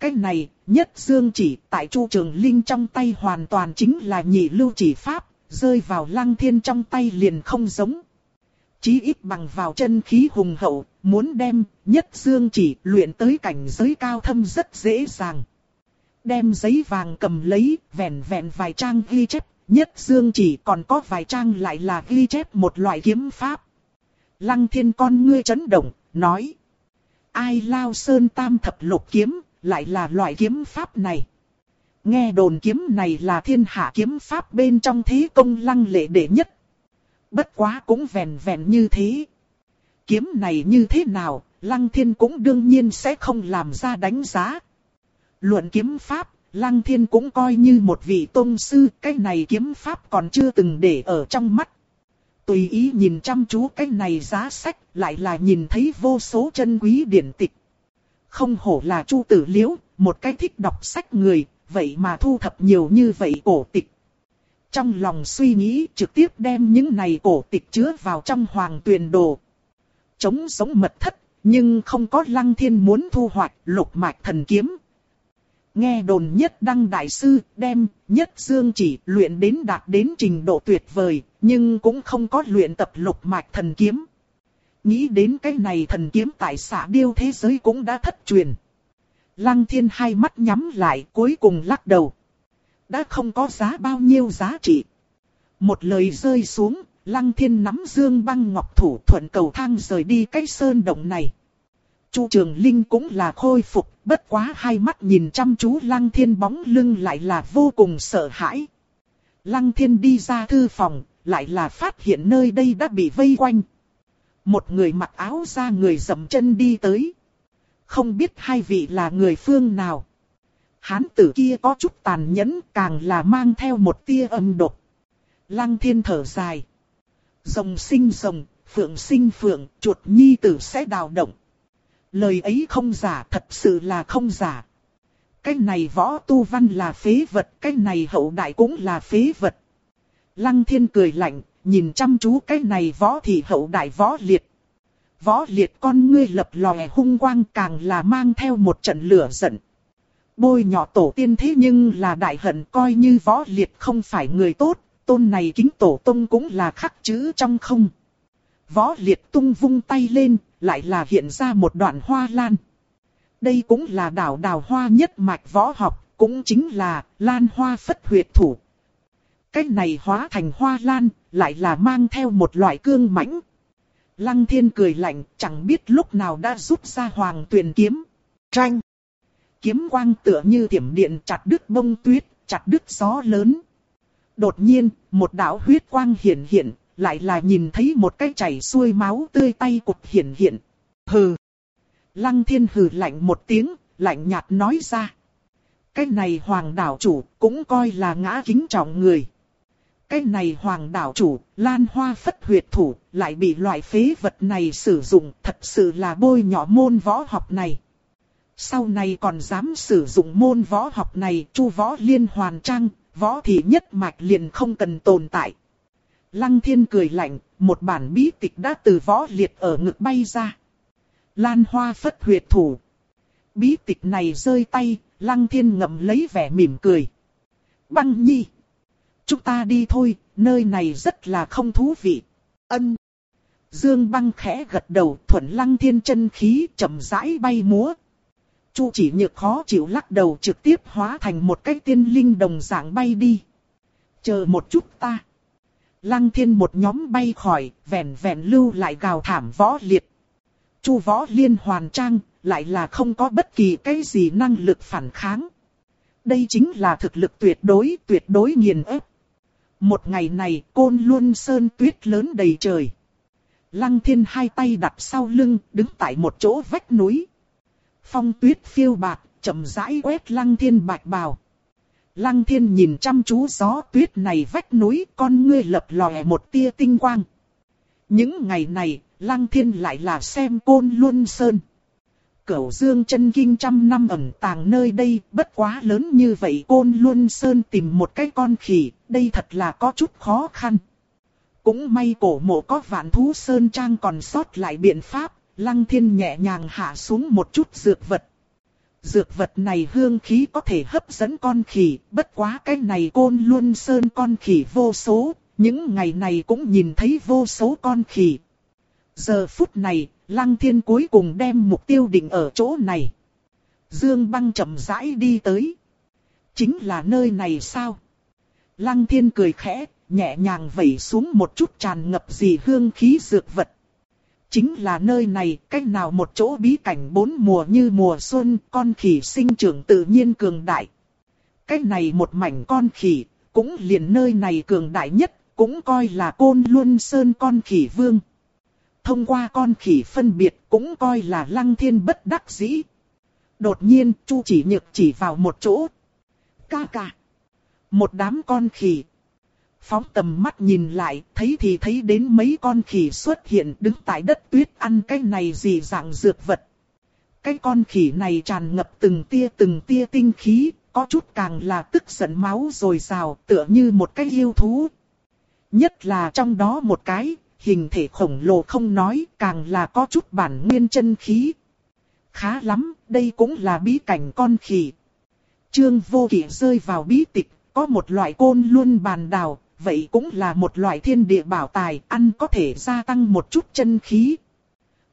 Cái này, nhất dương chỉ tại Chu Trường Linh trong tay hoàn toàn chính là nhị lưu chỉ pháp, rơi vào lăng thiên trong tay liền không giống chí ít bằng vào chân khí hùng hậu, muốn đem nhất dương chỉ luyện tới cảnh giới cao thâm rất dễ dàng. Đem giấy vàng cầm lấy, vẹn vẹn vài trang ghi chép, nhất dương chỉ còn có vài trang lại là ghi chép một loại kiếm pháp. Lăng thiên con ngươi chấn động, nói. Ai lao sơn tam thập lục kiếm, lại là loại kiếm pháp này. Nghe đồn kiếm này là thiên hạ kiếm pháp bên trong thế công lăng lệ đệ nhất bất quá cũng vẹn vẹn như thế. Kiếm này như thế nào, Lăng Thiên cũng đương nhiên sẽ không làm ra đánh giá. Luận kiếm pháp, Lăng Thiên cũng coi như một vị tôn sư, cái này kiếm pháp còn chưa từng để ở trong mắt. Tùy ý nhìn chăm chú cái này giá sách, lại là nhìn thấy vô số chân quý điển tịch. Không hổ là Chu Tử Liễu, một cái thích đọc sách người, vậy mà thu thập nhiều như vậy cổ tịch. Trong lòng suy nghĩ trực tiếp đem những này cổ tịch chứa vào trong hoàng tuyền đồ. Chống sống mật thất, nhưng không có lăng thiên muốn thu hoạch lục mạch thần kiếm. Nghe đồn nhất đăng đại sư đem nhất dương chỉ luyện đến đạt đến trình độ tuyệt vời, nhưng cũng không có luyện tập lục mạch thần kiếm. Nghĩ đến cái này thần kiếm tại xã điêu thế giới cũng đã thất truyền. Lăng thiên hai mắt nhắm lại cuối cùng lắc đầu đã không có giá bao nhiêu giá trị. Một lời rơi xuống, Lăng Thiên nắm dương băng ngọc thủ thuận cầu thang rời đi cái sơn động này. Chu Trường Linh cũng là khôi phục, bất quá hai mắt nhìn chăm chú Lăng Thiên bóng lưng lại là vô cùng sợ hãi. Lăng Thiên đi ra thư phòng, lại là phát hiện nơi đây đã bị vây quanh. Một người mặc áo ra người dầm chân đi tới. Không biết hai vị là người phương nào. Hán tử kia có chút tàn nhẫn càng là mang theo một tia âm độc. Lăng thiên thở dài. Rồng sinh rồng, phượng sinh phượng, chuột nhi tử sẽ đào động. Lời ấy không giả, thật sự là không giả. Cái này võ tu văn là phế vật, cái này hậu đại cũng là phế vật. Lăng thiên cười lạnh, nhìn chăm chú cái này võ thì hậu đại võ liệt. Võ liệt con ngươi lập lòe hung quang càng là mang theo một trận lửa giận. Bôi nhỏ tổ tiên thế nhưng là đại hận coi như võ liệt không phải người tốt, tôn này kính tổ tông cũng là khắc chữ trong không. Võ liệt tung vung tay lên, lại là hiện ra một đoạn hoa lan. Đây cũng là đảo đào hoa nhất mạch võ học, cũng chính là lan hoa phất huyệt thủ. Cách này hóa thành hoa lan, lại là mang theo một loại cương mãnh. Lăng thiên cười lạnh, chẳng biết lúc nào đã rút ra hoàng tuyền kiếm. Tranh! Kiếm quang tựa như thiểm điện chặt đứt bông tuyết, chặt đứt gió lớn. Đột nhiên, một đạo huyết quang hiện hiện, lại là nhìn thấy một cái chảy xuôi máu tươi tay cục hiện hiện. Hừ! Lăng thiên hừ lạnh một tiếng, lạnh nhạt nói ra. Cái này hoàng đảo chủ cũng coi là ngã kính trọng người. Cái này hoàng đảo chủ, lan hoa phất huyệt thủ, lại bị loại phế vật này sử dụng, thật sự là bôi nhỏ môn võ học này. Sau này còn dám sử dụng môn võ học này, chu võ liên hoàn trang, võ thì nhất mạch liền không cần tồn tại. Lăng thiên cười lạnh, một bản bí tịch đã từ võ liệt ở ngực bay ra. Lan hoa phất huyệt thủ. Bí tịch này rơi tay, lăng thiên ngậm lấy vẻ mỉm cười. Băng nhi. Chúng ta đi thôi, nơi này rất là không thú vị. Ân. Dương băng khẽ gật đầu thuận lăng thiên chân khí chậm rãi bay múa. Chu chỉ nhược khó chịu lắc đầu trực tiếp hóa thành một cái tiên linh đồng dạng bay đi. Chờ một chút ta. Lăng thiên một nhóm bay khỏi, vẹn vẹn lưu lại gào thảm võ liệt. Chu võ liên hoàn trang, lại là không có bất kỳ cái gì năng lực phản kháng. Đây chính là thực lực tuyệt đối, tuyệt đối nghiền ép. Một ngày này, côn luôn sơn tuyết lớn đầy trời. Lăng thiên hai tay đặt sau lưng, đứng tại một chỗ vách núi. Phong tuyết phiêu bạc, chậm rãi quét lăng thiên bạch bào. Lăng thiên nhìn chăm chú gió tuyết này vách núi, con ngươi lập lòe một tia tinh quang. Những ngày này, lăng thiên lại là xem côn luân sơn. Cửu dương chân kinh trăm năm ẩn tàng nơi đây, bất quá lớn như vậy côn luân sơn tìm một cái con khỉ, đây thật là có chút khó khăn. Cũng may cổ mộ có vạn thú sơn trang còn sót lại biện pháp, lăng thiên nhẹ nhàng hạ xuống một chút dược vật. Dược vật này hương khí có thể hấp dẫn con khỉ, bất quá cái này côn luôn sơn con khỉ vô số, những ngày này cũng nhìn thấy vô số con khỉ. Giờ phút này, Lăng Thiên cuối cùng đem mục tiêu định ở chỗ này. Dương băng chậm rãi đi tới. Chính là nơi này sao? Lăng Thiên cười khẽ, nhẹ nhàng vẩy xuống một chút tràn ngập gì hương khí dược vật. Chính là nơi này, cách nào một chỗ bí cảnh bốn mùa như mùa xuân, con khỉ sinh trưởng tự nhiên cường đại. Cách này một mảnh con khỉ, cũng liền nơi này cường đại nhất, cũng coi là côn luân sơn con khỉ vương thông qua con khỉ phân biệt cũng coi là lăng thiên bất đắc dĩ. Đột nhiên, Chu chỉ nhược chỉ vào một chỗ. Ca ca. Một đám con khỉ. Phóng tầm mắt nhìn lại, thấy thì thấy đến mấy con khỉ xuất hiện đứng tại đất tuyết ăn cái này gì dạng dược vật. Cái con khỉ này tràn ngập từng tia từng tia tinh khí, có chút càng là tức giận máu rồi rào, tựa như một cái yêu thú. Nhất là trong đó một cái, hình thể khổng lồ không nói, càng là có chút bản nguyên chân khí. Khá lắm, đây cũng là bí cảnh con khỉ. Trương vô kỷ rơi vào bí tịch, có một loại côn luôn bàn đào, vậy cũng là một loại thiên địa bảo tài, ăn có thể gia tăng một chút chân khí.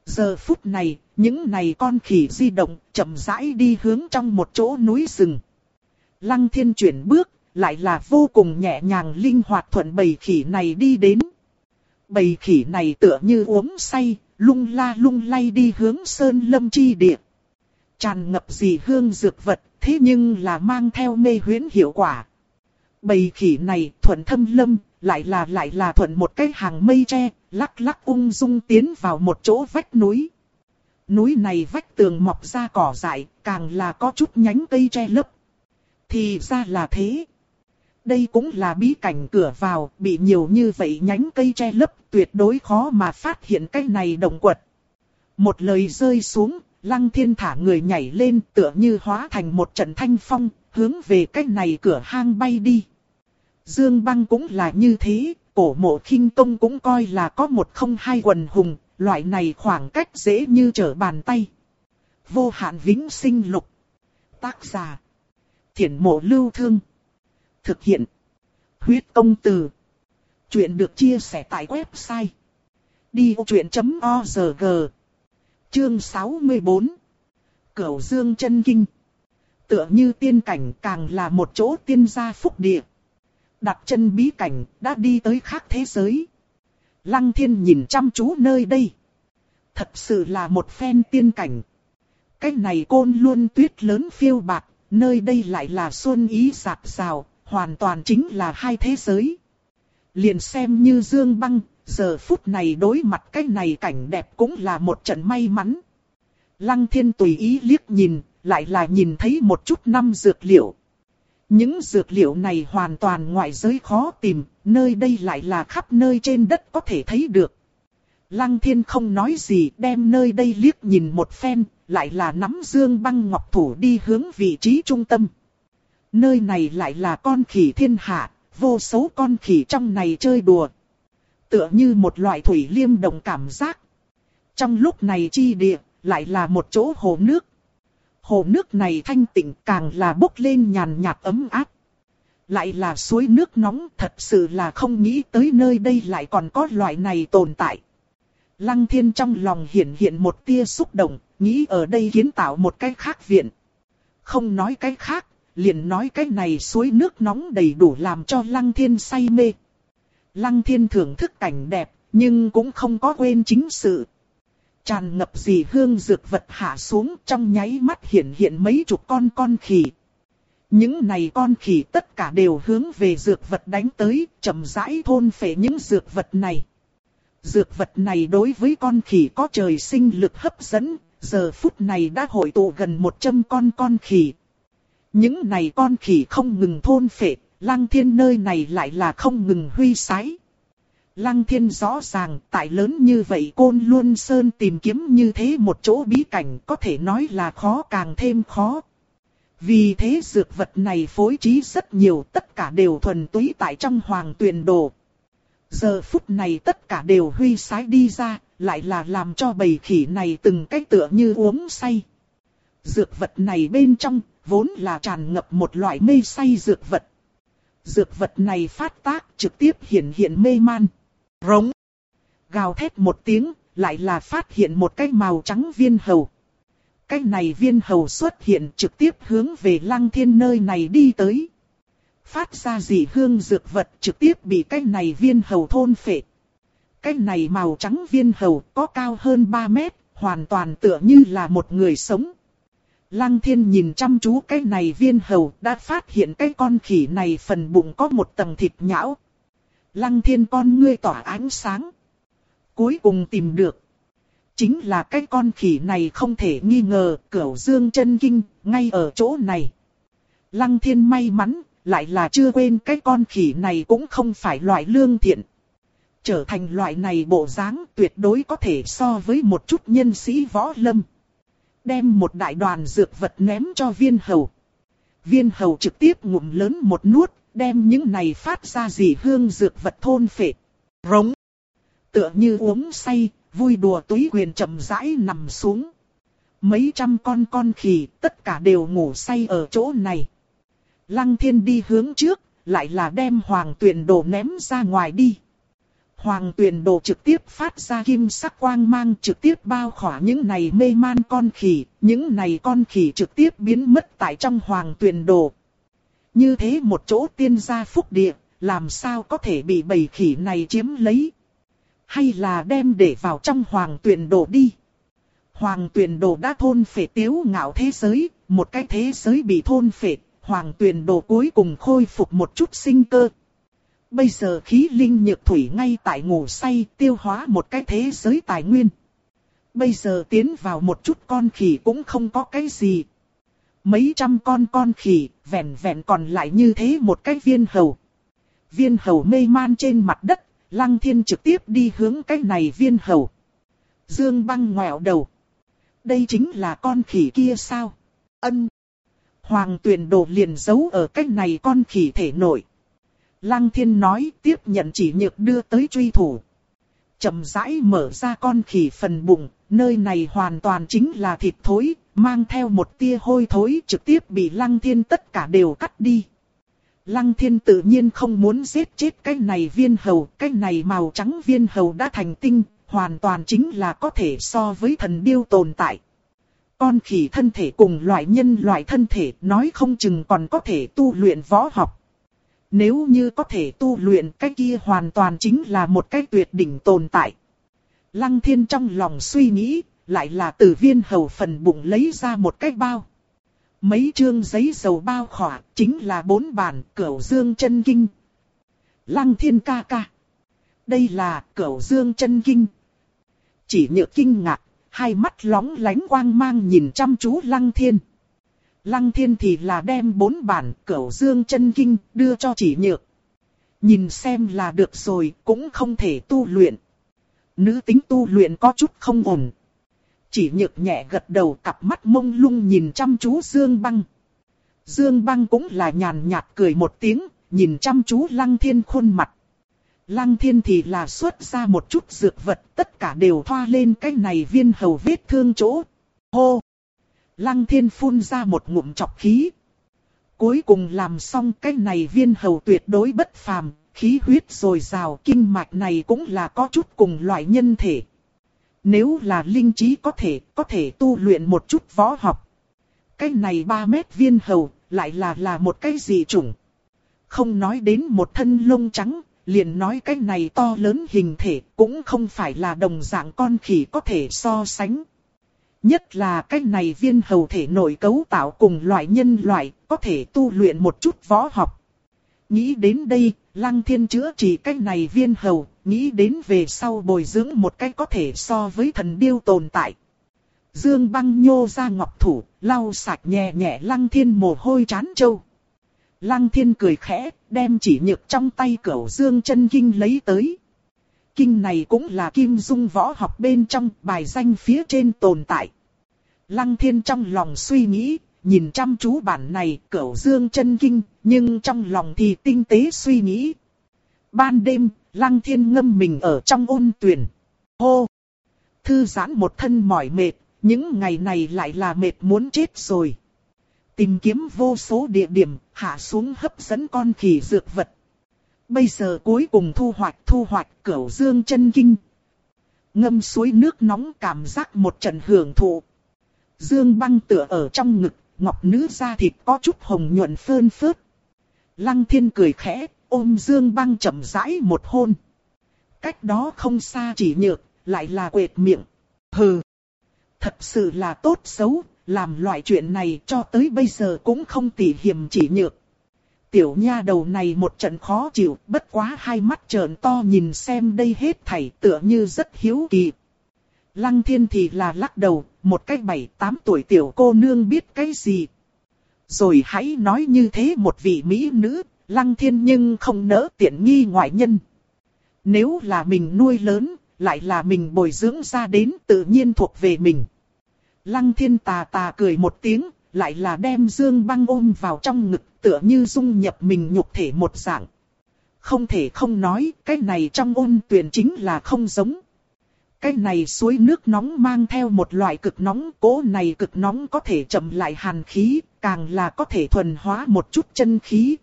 Giờ phút này, những này con khỉ di động, chậm rãi đi hướng trong một chỗ núi rừng. Lăng thiên chuyển bước, lại là vô cùng nhẹ nhàng linh hoạt thuận bầy khỉ này đi đến bầy khỉ này tựa như uống say, lung la lung lay đi hướng sơn lâm chi địa. Tràn ngập gì hương dược vật, thế nhưng là mang theo mê huyễn hiệu quả. Bầy khỉ này thuận thâm lâm, lại là lại là thuận một cái hàng mây tre, lắc lắc ung dung tiến vào một chỗ vách núi. Núi này vách tường mọc ra cỏ dại, càng là có chút nhánh cây tre lấp. Thì ra là thế. Đây cũng là bí cảnh cửa vào, bị nhiều như vậy nhánh cây tre lấp, tuyệt đối khó mà phát hiện cái này động quật. Một lời rơi xuống, lăng thiên thả người nhảy lên tựa như hóa thành một trận thanh phong, hướng về cái này cửa hang bay đi. Dương băng cũng là như thế, cổ mộ khinh tông cũng coi là có một không hai quần hùng, loại này khoảng cách dễ như trở bàn tay. Vô hạn vĩnh sinh lục. Tác giả. Thiển mộ lưu thương. Thực hiện. Huyết công từ. Chuyện được chia sẻ tại website. Đi vô chuyện.org Chương 64 Cửu Dương chân Kinh Tựa như tiên cảnh càng là một chỗ tiên gia phúc địa. Đặt chân bí cảnh đã đi tới khác thế giới. Lăng thiên nhìn chăm chú nơi đây. Thật sự là một phen tiên cảnh. Cái này côn luôn tuyết lớn phiêu bạc, nơi đây lại là xuân ý giạt rào, hoàn toàn chính là hai thế giới. Liền xem như Dương Băng, giờ phút này đối mặt cái này cảnh đẹp cũng là một trận may mắn. Lăng thiên tùy ý liếc nhìn, lại là nhìn thấy một chút năm dược liệu. Những dược liệu này hoàn toàn ngoại giới khó tìm, nơi đây lại là khắp nơi trên đất có thể thấy được. Lăng thiên không nói gì đem nơi đây liếc nhìn một phen, lại là nắm dương băng ngọc thủ đi hướng vị trí trung tâm. Nơi này lại là con khỉ thiên hạ, vô số con khỉ trong này chơi đùa. Tựa như một loại thủy liêm đồng cảm giác. Trong lúc này chi địa, lại là một chỗ hồ nước. Hồ nước này thanh tịnh càng là bốc lên nhàn nhạt ấm áp. Lại là suối nước nóng thật sự là không nghĩ tới nơi đây lại còn có loại này tồn tại. Lăng thiên trong lòng hiện hiện một tia xúc động, nghĩ ở đây kiến tạo một cái khác viện. Không nói cái khác, liền nói cái này suối nước nóng đầy đủ làm cho lăng thiên say mê. Lăng thiên thưởng thức cảnh đẹp, nhưng cũng không có quên chính sự. Tràn ngập gì hương dược vật hạ xuống trong nháy mắt hiện hiện mấy chục con con khỉ. Những này con khỉ tất cả đều hướng về dược vật đánh tới, chậm rãi thôn phệ những dược vật này. Dược vật này đối với con khỉ có trời sinh lực hấp dẫn, giờ phút này đã hội tụ gần 100 con con khỉ. Những này con khỉ không ngừng thôn phệ, lăng thiên nơi này lại là không ngừng huy sái. Lăng thiên rõ ràng tại lớn như vậy côn luôn sơn tìm kiếm như thế một chỗ bí cảnh có thể nói là khó càng thêm khó. Vì thế dược vật này phối trí rất nhiều tất cả đều thuần túy tại trong hoàng tuyền đồ. Giờ phút này tất cả đều huy sái đi ra, lại là làm cho bầy khỉ này từng cái tựa như uống say. Dược vật này bên trong, vốn là tràn ngập một loại mê say dược vật. Dược vật này phát tác trực tiếp hiện hiện mê man. Rống. Gào thét một tiếng, lại là phát hiện một cái màu trắng viên hầu. Cái này viên hầu xuất hiện trực tiếp hướng về lăng thiên nơi này đi tới. Phát ra dị hương dược vật trực tiếp bị cái này viên hầu thôn phệ. Cái này màu trắng viên hầu có cao hơn 3 mét, hoàn toàn tựa như là một người sống. Lăng thiên nhìn chăm chú cái này viên hầu đã phát hiện cái con khỉ này phần bụng có một tầng thịt nhão. Lăng thiên con ngươi tỏa ánh sáng. Cuối cùng tìm được. Chính là cái con khỉ này không thể nghi ngờ cửu dương chân kinh ngay ở chỗ này. Lăng thiên may mắn lại là chưa quên cái con khỉ này cũng không phải loại lương thiện. Trở thành loại này bộ dáng tuyệt đối có thể so với một chút nhân sĩ võ lâm. Đem một đại đoàn dược vật ném cho viên hầu. Viên hầu trực tiếp ngụm lớn một nuốt, đem những này phát ra dị hương dược vật thôn phệ. Rống. Tựa như uống say, vui đùa túy quyền chậm rãi nằm xuống. Mấy trăm con con khỉ tất cả đều ngủ say ở chỗ này. Lăng thiên đi hướng trước, lại là đem hoàng tuyển đồ ném ra ngoài đi. Hoàng tuyển đồ trực tiếp phát ra kim sắc quang mang trực tiếp bao khỏa những này mê man con khỉ, những này con khỉ trực tiếp biến mất tại trong hoàng tuyển đồ. Như thế một chỗ tiên gia phúc địa, làm sao có thể bị bầy khỉ này chiếm lấy. Hay là đem để vào trong hoàng tuyển đồ đi. Hoàng tuyển đồ đã thôn phệ tiếu ngạo thế giới, một cái thế giới bị thôn phệ, hoàng tuyển đồ cuối cùng khôi phục một chút sinh cơ. Bây giờ khí linh nhược thủy ngay tại ngủ say tiêu hóa một cái thế giới tài nguyên. Bây giờ tiến vào một chút con khỉ cũng không có cái gì. Mấy trăm con con khỉ, vẹn vẹn còn lại như thế một cái viên hầu. Viên hầu mê man trên mặt đất, lăng thiên trực tiếp đi hướng cái này viên hầu. Dương băng ngoẹo đầu. Đây chính là con khỉ kia sao? Ân. Hoàng tuyển đồ liền giấu ở cái này con khỉ thể nội. Lăng thiên nói tiếp nhận chỉ nhược đưa tới truy thủ. chậm rãi mở ra con khỉ phần bụng, nơi này hoàn toàn chính là thịt thối, mang theo một tia hôi thối trực tiếp bị lăng thiên tất cả đều cắt đi. Lăng thiên tự nhiên không muốn giết chết cái này viên hầu, cái này màu trắng viên hầu đã thành tinh, hoàn toàn chính là có thể so với thần điêu tồn tại. Con khỉ thân thể cùng loại nhân loại thân thể nói không chừng còn có thể tu luyện võ học. Nếu như có thể tu luyện cái kia hoàn toàn chính là một cái tuyệt đỉnh tồn tại. Lăng thiên trong lòng suy nghĩ, lại là từ viên hầu phần bụng lấy ra một cái bao. Mấy chương giấy dầu bao khỏa, chính là bốn bản cửu dương chân kinh. Lăng thiên ca ca. Đây là cửu dương chân kinh. Chỉ nhược kinh ngạc, hai mắt lóng lánh quang mang nhìn chăm chú lăng thiên. Lăng thiên thì là đem bốn bản cửu dương chân kinh đưa cho chỉ nhược. Nhìn xem là được rồi, cũng không thể tu luyện. Nữ tính tu luyện có chút không ổn. Chỉ nhược nhẹ gật đầu cặp mắt mông lung nhìn chăm chú Dương Băng. Dương Băng cũng là nhàn nhạt cười một tiếng, nhìn chăm chú Lăng Thiên khuôn mặt. Lăng Thiên thì là xuất ra một chút dược vật, tất cả đều thoa lên cái này viên hầu vết thương chỗ. Hô! Lăng Thiên phun ra một ngụm chọc khí. Cuối cùng làm xong cái này viên hầu tuyệt đối bất phàm, khí huyết rồi rào kinh mạch này cũng là có chút cùng loại nhân thể. Nếu là linh trí có thể, có thể tu luyện một chút võ học. Cái này 3 mét viên hầu, lại là là một cái gì chủng. Không nói đến một thân lông trắng, liền nói cái này to lớn hình thể cũng không phải là đồng dạng con khỉ có thể so sánh. Nhất là cái này viên hầu thể nội cấu tạo cùng loại nhân loại, có thể tu luyện một chút võ học. Nghĩ đến đây, lăng thiên chữa trị cái này viên hầu, nghĩ đến về sau bồi dưỡng một cái có thể so với thần điêu tồn tại. Dương băng nhô ra ngọc thủ, lau sạch nhẹ nhẹ lăng thiên mồ hôi chán châu. Lăng thiên cười khẽ, đem chỉ nhược trong tay cẩu dương chân kinh lấy tới. Kinh này cũng là kim dung võ học bên trong bài danh phía trên tồn tại. Lăng thiên trong lòng suy nghĩ, nhìn chăm chú bản này cẩu dương chân kinh, nhưng trong lòng thì tinh tế suy nghĩ. Ban đêm, lăng thiên ngâm mình ở trong ôn tuyển. Hô! Thư giãn một thân mỏi mệt, những ngày này lại là mệt muốn chết rồi. Tìm kiếm vô số địa điểm, hạ xuống hấp dẫn con khỉ dược vật. Bây giờ cuối cùng thu hoạch thu hoạch cửu dương chân kinh. Ngâm suối nước nóng cảm giác một trận hưởng thụ. Dương băng tựa ở trong ngực, ngọc nữ da thịt có chút hồng nhuận phơn phớt. Lăng thiên cười khẽ, ôm dương băng chậm rãi một hôn. Cách đó không xa chỉ nhược, lại là quệt miệng. Hừ, thật sự là tốt xấu, làm loại chuyện này cho tới bây giờ cũng không tỉ hiểm chỉ nhược. Tiểu nha đầu này một trận khó chịu, bất quá hai mắt trợn to nhìn xem đây hết thảy tựa như rất hiếu kỳ. Lăng thiên thì là lắc đầu, một cái bảy tám tuổi tiểu cô nương biết cái gì. Rồi hãy nói như thế một vị mỹ nữ, lăng thiên nhưng không nỡ tiện nghi ngoại nhân. Nếu là mình nuôi lớn, lại là mình bồi dưỡng ra đến tự nhiên thuộc về mình. Lăng thiên tà tà cười một tiếng, lại là đem dương băng ôm vào trong ngực tựa như dung nhập mình nhục thể một dạng. Không thể không nói, cái này trong ôn tuyển chính là không giống. Cái này suối nước nóng mang theo một loại cực nóng, cố này cực nóng có thể chậm lại hàn khí, càng là có thể thuần hóa một chút chân khí.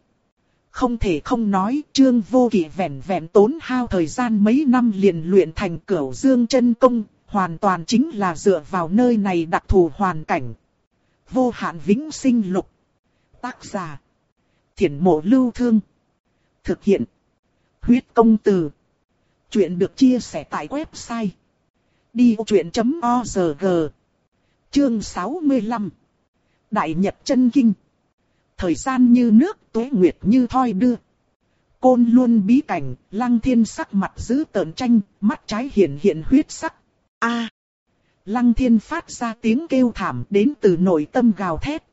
Không thể không nói, trương vô kỵ vẹn vẹn tốn hao thời gian mấy năm liền luyện thành cửu dương chân công, hoàn toàn chính là dựa vào nơi này đặc thù hoàn cảnh. Vô hạn vĩnh sinh lục. Tác giả. Thiển mộ lưu thương. Thực hiện. Huyết công từ. Chuyện được chia sẻ tại website đi truyện.org Chương 65 Đại Nhật chân Kinh Thời gian như nước, tuế nguyệt như thoi đưa. Côn luôn bí cảnh, lăng thiên sắc mặt giữ tợn tranh, mắt trái hiện hiện huyết sắc. A. lăng thiên phát ra tiếng kêu thảm đến từ nội tâm gào thét.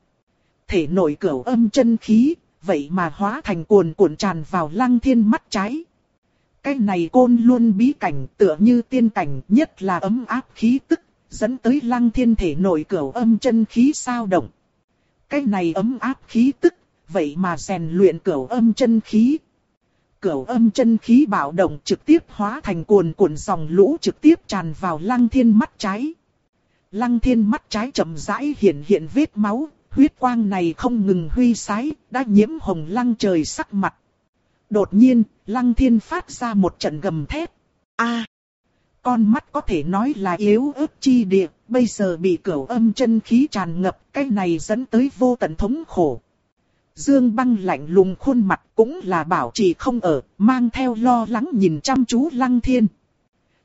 Thể nội cửu âm chân khí, vậy mà hóa thành cuồn cuộn tràn vào lăng thiên mắt trái. Cái này côn luôn bí cảnh tựa như tiên cảnh nhất là ấm áp khí tức, dẫn tới lăng thiên thể nội cửu âm chân khí sao động. Cái này ấm áp khí tức, vậy mà rèn luyện cửu âm chân khí. Cửu âm chân khí bạo động trực tiếp hóa thành cuồn cuộn dòng lũ trực tiếp tràn vào lăng thiên mắt trái. Lăng thiên mắt trái chậm rãi hiện hiện vết máu, huyết quang này không ngừng huy sái, đã nhiễm hồng lăng trời sắc mặt. Đột nhiên, lăng thiên phát ra một trận gầm thét. A, con mắt có thể nói là yếu ớt chi địa, bây giờ bị cửu âm chân khí tràn ngập, cái này dẫn tới vô tận thống khổ. Dương băng lạnh lùng khuôn mặt cũng là bảo trì không ở, mang theo lo lắng nhìn chăm chú lăng thiên.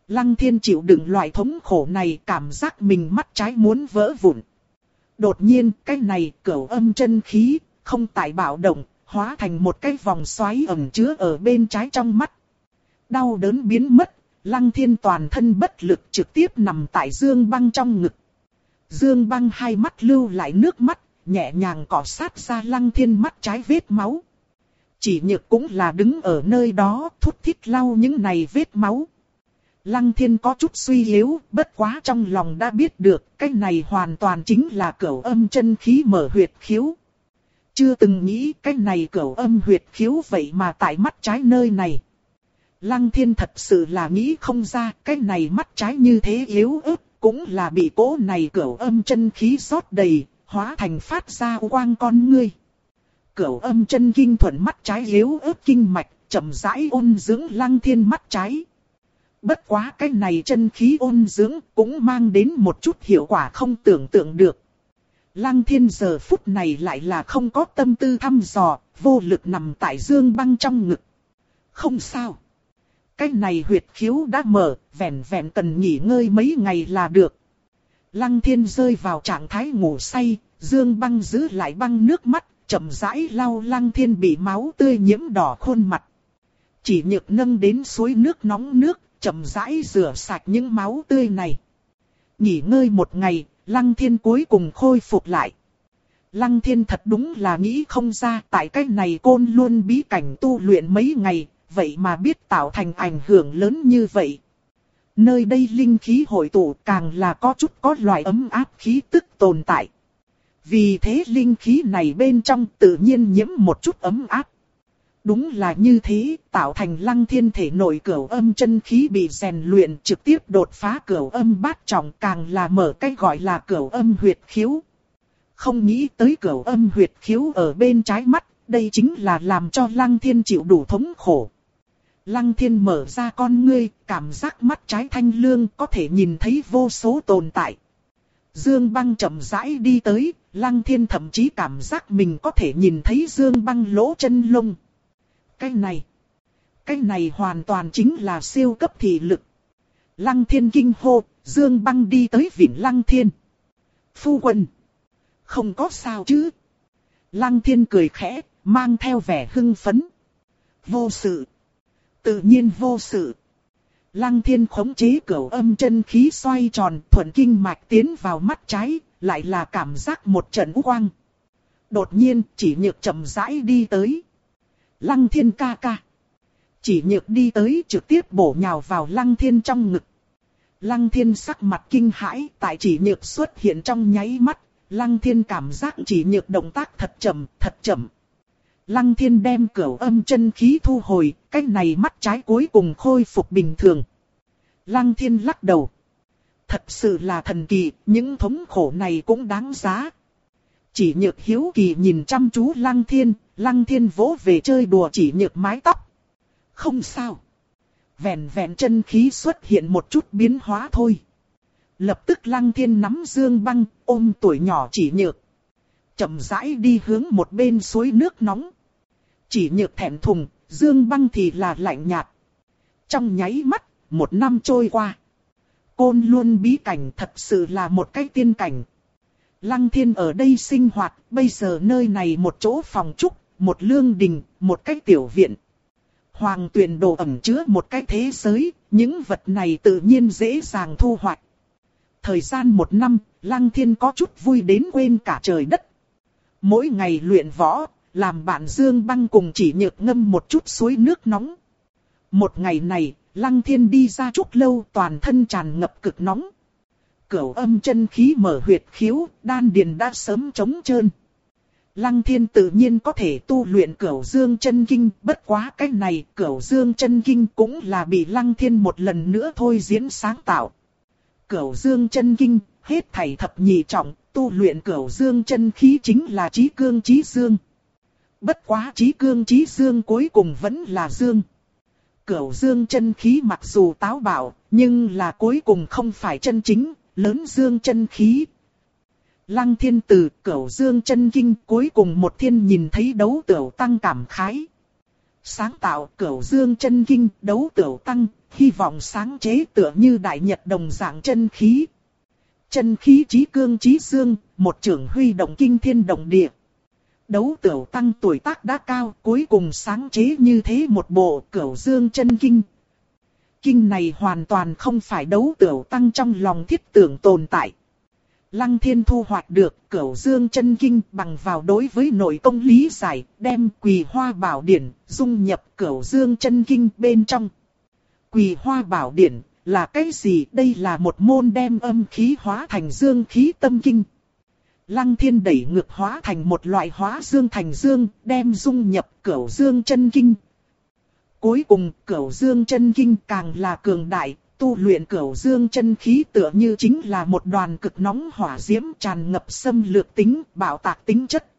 Lăng thiên chịu đựng loại thống khổ này cảm giác mình mắt trái muốn vỡ vụn. Đột nhiên cái này cửu âm chân khí, không tại bạo động, hóa thành một cái vòng xoáy ẩm chứa ở bên trái trong mắt. Đau đớn biến mất, lăng thiên toàn thân bất lực trực tiếp nằm tại dương băng trong ngực. Dương băng hai mắt lưu lại nước mắt, nhẹ nhàng cọ sát ra lăng thiên mắt trái vết máu. Chỉ nhược cũng là đứng ở nơi đó thút thít lau những này vết máu. Lăng thiên có chút suy yếu, bất quá trong lòng đã biết được, cái này hoàn toàn chính là cẩu âm chân khí mở huyệt khiếu. Chưa từng nghĩ cái này cẩu âm huyệt khiếu vậy mà tại mắt trái nơi này. Lăng thiên thật sự là nghĩ không ra cái này mắt trái như thế yếu ớt, cũng là bị cố này cửu âm chân khí rót đầy, hóa thành phát ra quang con ngươi. Cửu âm chân kinh thuận mắt trái yếu ớt kinh mạch, chậm rãi ôn dưỡng lăng thiên mắt trái. Bất quá cái này chân khí ôn dưỡng cũng mang đến một chút hiệu quả không tưởng tượng được. Lăng thiên giờ phút này lại là không có tâm tư thăm dò, vô lực nằm tại dương băng trong ngực. Không sao. Cái này huyệt khiếu đã mở, vẹn vẹn cần nghỉ ngơi mấy ngày là được. Lăng thiên rơi vào trạng thái ngủ say, dương băng giữ lại băng nước mắt, chậm rãi lau lăng thiên bị máu tươi nhiễm đỏ khuôn mặt. Chỉ nhược nâng đến suối nước nóng nước, chậm rãi rửa sạch những máu tươi này. Nghỉ ngơi một ngày, lăng thiên cuối cùng khôi phục lại. Lăng thiên thật đúng là nghĩ không ra tại cách này côn luôn bí cảnh tu luyện mấy ngày, vậy mà biết tạo thành ảnh hưởng lớn như vậy. Nơi đây linh khí hội tụ càng là có chút có loại ấm áp khí tức tồn tại. Vì thế linh khí này bên trong tự nhiên nhiễm một chút ấm áp. Đúng là như thế, tạo thành lăng thiên thể nội cửa âm chân khí bị rèn luyện trực tiếp đột phá cửa âm bát trọng càng là mở cái gọi là cửa âm huyệt khiếu. Không nghĩ tới cửa âm huyệt khiếu ở bên trái mắt, đây chính là làm cho lăng thiên chịu đủ thống khổ. Lăng thiên mở ra con ngươi, cảm giác mắt trái thanh lương có thể nhìn thấy vô số tồn tại. Dương băng chậm rãi đi tới, lăng thiên thậm chí cảm giác mình có thể nhìn thấy dương băng lỗ chân lông. Cái này, cái này hoàn toàn chính là siêu cấp thị lực. Lăng thiên kinh hô, dương băng đi tới vịnh lăng thiên. Phu quân, không có sao chứ. Lăng thiên cười khẽ, mang theo vẻ hưng phấn. Vô sự. Tự nhiên vô sự. Lăng thiên khống chế cửu âm chân khí xoay tròn thuận kinh mạch tiến vào mắt trái, lại là cảm giác một trận quang. Đột nhiên chỉ nhược chậm rãi đi tới. Lăng thiên ca ca. Chỉ nhược đi tới trực tiếp bổ nhào vào lăng thiên trong ngực. Lăng thiên sắc mặt kinh hãi tại chỉ nhược xuất hiện trong nháy mắt. Lăng thiên cảm giác chỉ nhược động tác thật chậm, thật chậm. Lăng thiên đem cửu âm chân khí thu hồi, cái này mắt trái cuối cùng khôi phục bình thường. Lăng thiên lắc đầu. Thật sự là thần kỳ, những thống khổ này cũng đáng giá. Chỉ nhược hiếu kỳ nhìn chăm chú lăng thiên, lăng thiên vỗ về chơi đùa chỉ nhược mái tóc. Không sao. Vẹn vẹn chân khí xuất hiện một chút biến hóa thôi. Lập tức lăng thiên nắm dương băng, ôm tuổi nhỏ chỉ nhược chậm rãi đi hướng một bên suối nước nóng. Chỉ nhược thẹn thùng, dương băng thì là lạnh nhạt. Trong nháy mắt, một năm trôi qua. Côn luôn bí cảnh thật sự là một cái tiên cảnh. Lăng thiên ở đây sinh hoạt, bây giờ nơi này một chỗ phòng trúc, một lương đình, một cái tiểu viện. Hoàng tuyển đồ ẩm chứa một cái thế giới, những vật này tự nhiên dễ dàng thu hoạch. Thời gian một năm, Lăng Thiên có chút vui đến quên cả trời đất. Mỗi ngày luyện võ, làm bạn Dương Băng cùng chỉ nhược ngâm một chút suối nước nóng. Một ngày này, Lăng Thiên đi ra chút lâu toàn thân tràn ngập cực nóng. Cửu âm chân khí mở huyệt khiếu, đan điền đã sớm trống trơn. Lăng thiên tự nhiên có thể tu luyện cửu dương chân kinh, bất quá cách này cửu dương chân kinh cũng là bị lăng thiên một lần nữa thôi diễn sáng tạo. Cửu dương chân kinh, hết thảy thập nhị trọng, tu luyện cửu dương chân khí chính là trí cương trí dương. Bất quá trí cương trí dương cuối cùng vẫn là dương. Cửu dương chân khí mặc dù táo bạo, nhưng là cuối cùng không phải chân chính, lớn dương chân khí, Lăng thiên tử cửu dương chân kinh cuối cùng một thiên nhìn thấy đấu tiểu tăng cảm khái. Sáng tạo cửu dương chân kinh đấu tiểu tăng, hy vọng sáng chế tựa như đại nhật đồng dạng chân khí. Chân khí trí cương trí dương, một trưởng huy động kinh thiên động địa. Đấu tiểu tăng tuổi tác đã cao, cuối cùng sáng chế như thế một bộ cửu dương chân kinh. Kinh này hoàn toàn không phải đấu tiểu tăng trong lòng thiết tưởng tồn tại. Lăng thiên thu hoạch được cửu dương chân kinh bằng vào đối với nội công lý giải, đem quỳ hoa bảo điển dung nhập cửu dương chân kinh bên trong. Quỳ hoa bảo điển là cái gì? Đây là một môn đem âm khí hóa thành dương khí tâm kinh. Lăng thiên đẩy ngược hóa thành một loại hóa dương thành dương, đem dung nhập cửu dương chân kinh. Cuối cùng cửu dương chân kinh càng là cường đại, tu luyện cửu dương chân khí tựa như chính là một đoàn cực nóng hỏa diễm tràn ngập xâm lược tính, bạo tạc tính chất.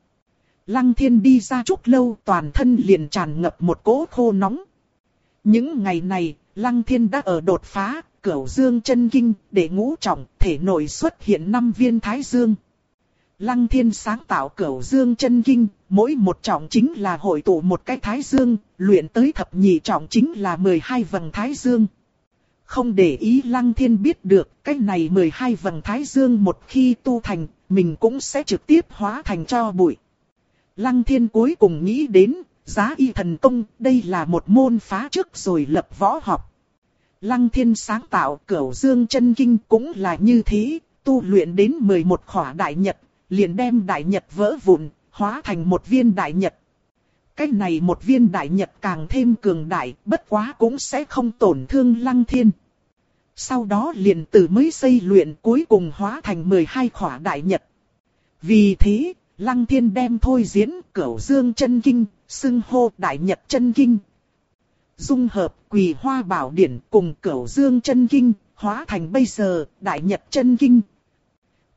Lăng thiên đi ra chút lâu toàn thân liền tràn ngập một cỗ khô nóng. Những ngày này, Lăng thiên đã ở đột phá, cửu dương chân kinh, để ngũ trọng, thể nội xuất hiện năm viên thái dương. Lăng thiên sáng tạo cửu dương chân kinh, mỗi một trọng chính là hội tụ một cái thái dương, luyện tới thập nhị trọng chính là 12 vầng thái dương. Không để ý Lăng Thiên biết được, cái này 12 vầng thái dương một khi tu thành, mình cũng sẽ trực tiếp hóa thành cho bụi. Lăng Thiên cuối cùng nghĩ đến, giá y thần công, đây là một môn phá trước rồi lập võ học. Lăng Thiên sáng tạo cửu dương chân kinh cũng là như thế, tu luyện đến 11 khỏa đại nhật, liền đem đại nhật vỡ vụn, hóa thành một viên đại nhật. Cái này một viên đại nhật càng thêm cường đại, bất quá cũng sẽ không tổn thương lăng thiên. Sau đó liền từ mới xây luyện cuối cùng hóa thành 12 khỏa đại nhật. Vì thế, lăng thiên đem thôi diễn cửu dương chân kinh, xưng hô đại nhật chân kinh. Dung hợp quỳ hoa bảo điển cùng cửu dương chân kinh, hóa thành bây giờ đại nhật chân kinh.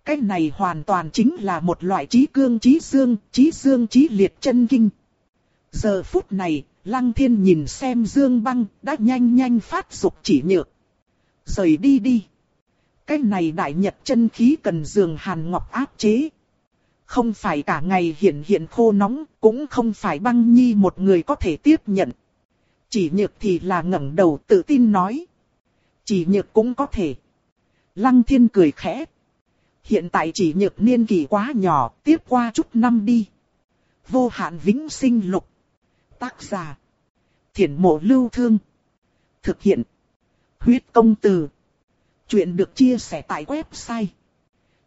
Cái này hoàn toàn chính là một loại trí cương trí dương, trí dương trí liệt chân kinh. Giờ phút này, Lăng Thiên nhìn xem Dương Băng đã nhanh nhanh phát dục chỉ nhược. Rời đi đi. Cái này đại nhật chân khí cần giường hàn ngọc áp chế. Không phải cả ngày hiện hiện khô nóng, cũng không phải băng nhi một người có thể tiếp nhận. Chỉ nhược thì là ngẩng đầu tự tin nói. Chỉ nhược cũng có thể. Lăng thiên cười khẽ. Hiện tại chỉ nhược niên kỳ quá nhỏ, tiếp qua chút năm đi. Vô hạn vĩnh sinh lục. Tác giả. Thiển mộ lưu thương. Thực hiện. Huyết công từ. Chuyện được chia sẻ tại website.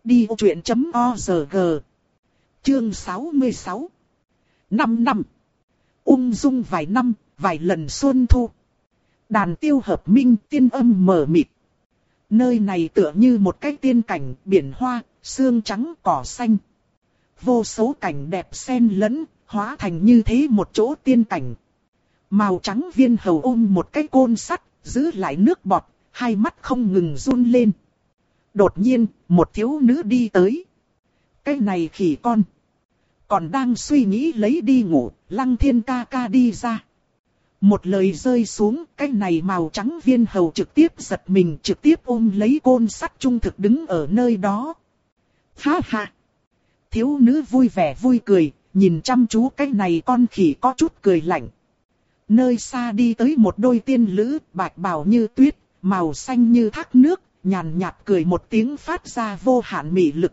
Đi vô chuyện.org Chương 66 5 năm. Ung dung vài năm, vài lần xuân thu. Đàn tiêu hợp minh tiên âm mở mịt. Nơi này tựa như một cái tiên cảnh, biển hoa, xương trắng, cỏ xanh. Vô số cảnh đẹp xen lẫn, hóa thành như thế một chỗ tiên cảnh. Màu trắng viên hầu ôm một cái côn sắt, giữ lại nước bọt, hai mắt không ngừng run lên. Đột nhiên, một thiếu nữ đi tới. Cái này khỉ con. Còn đang suy nghĩ lấy đi ngủ, lăng thiên ca ca đi ra. Một lời rơi xuống, cái này màu trắng viên hầu trực tiếp giật mình trực tiếp ôm lấy côn sắt trung thực đứng ở nơi đó. Ha ha! Thiếu nữ vui vẻ vui cười, nhìn chăm chú cái này con khỉ có chút cười lạnh. Nơi xa đi tới một đôi tiên lữ, bạch bào như tuyết, màu xanh như thác nước, nhàn nhạt cười một tiếng phát ra vô hạn mị lực.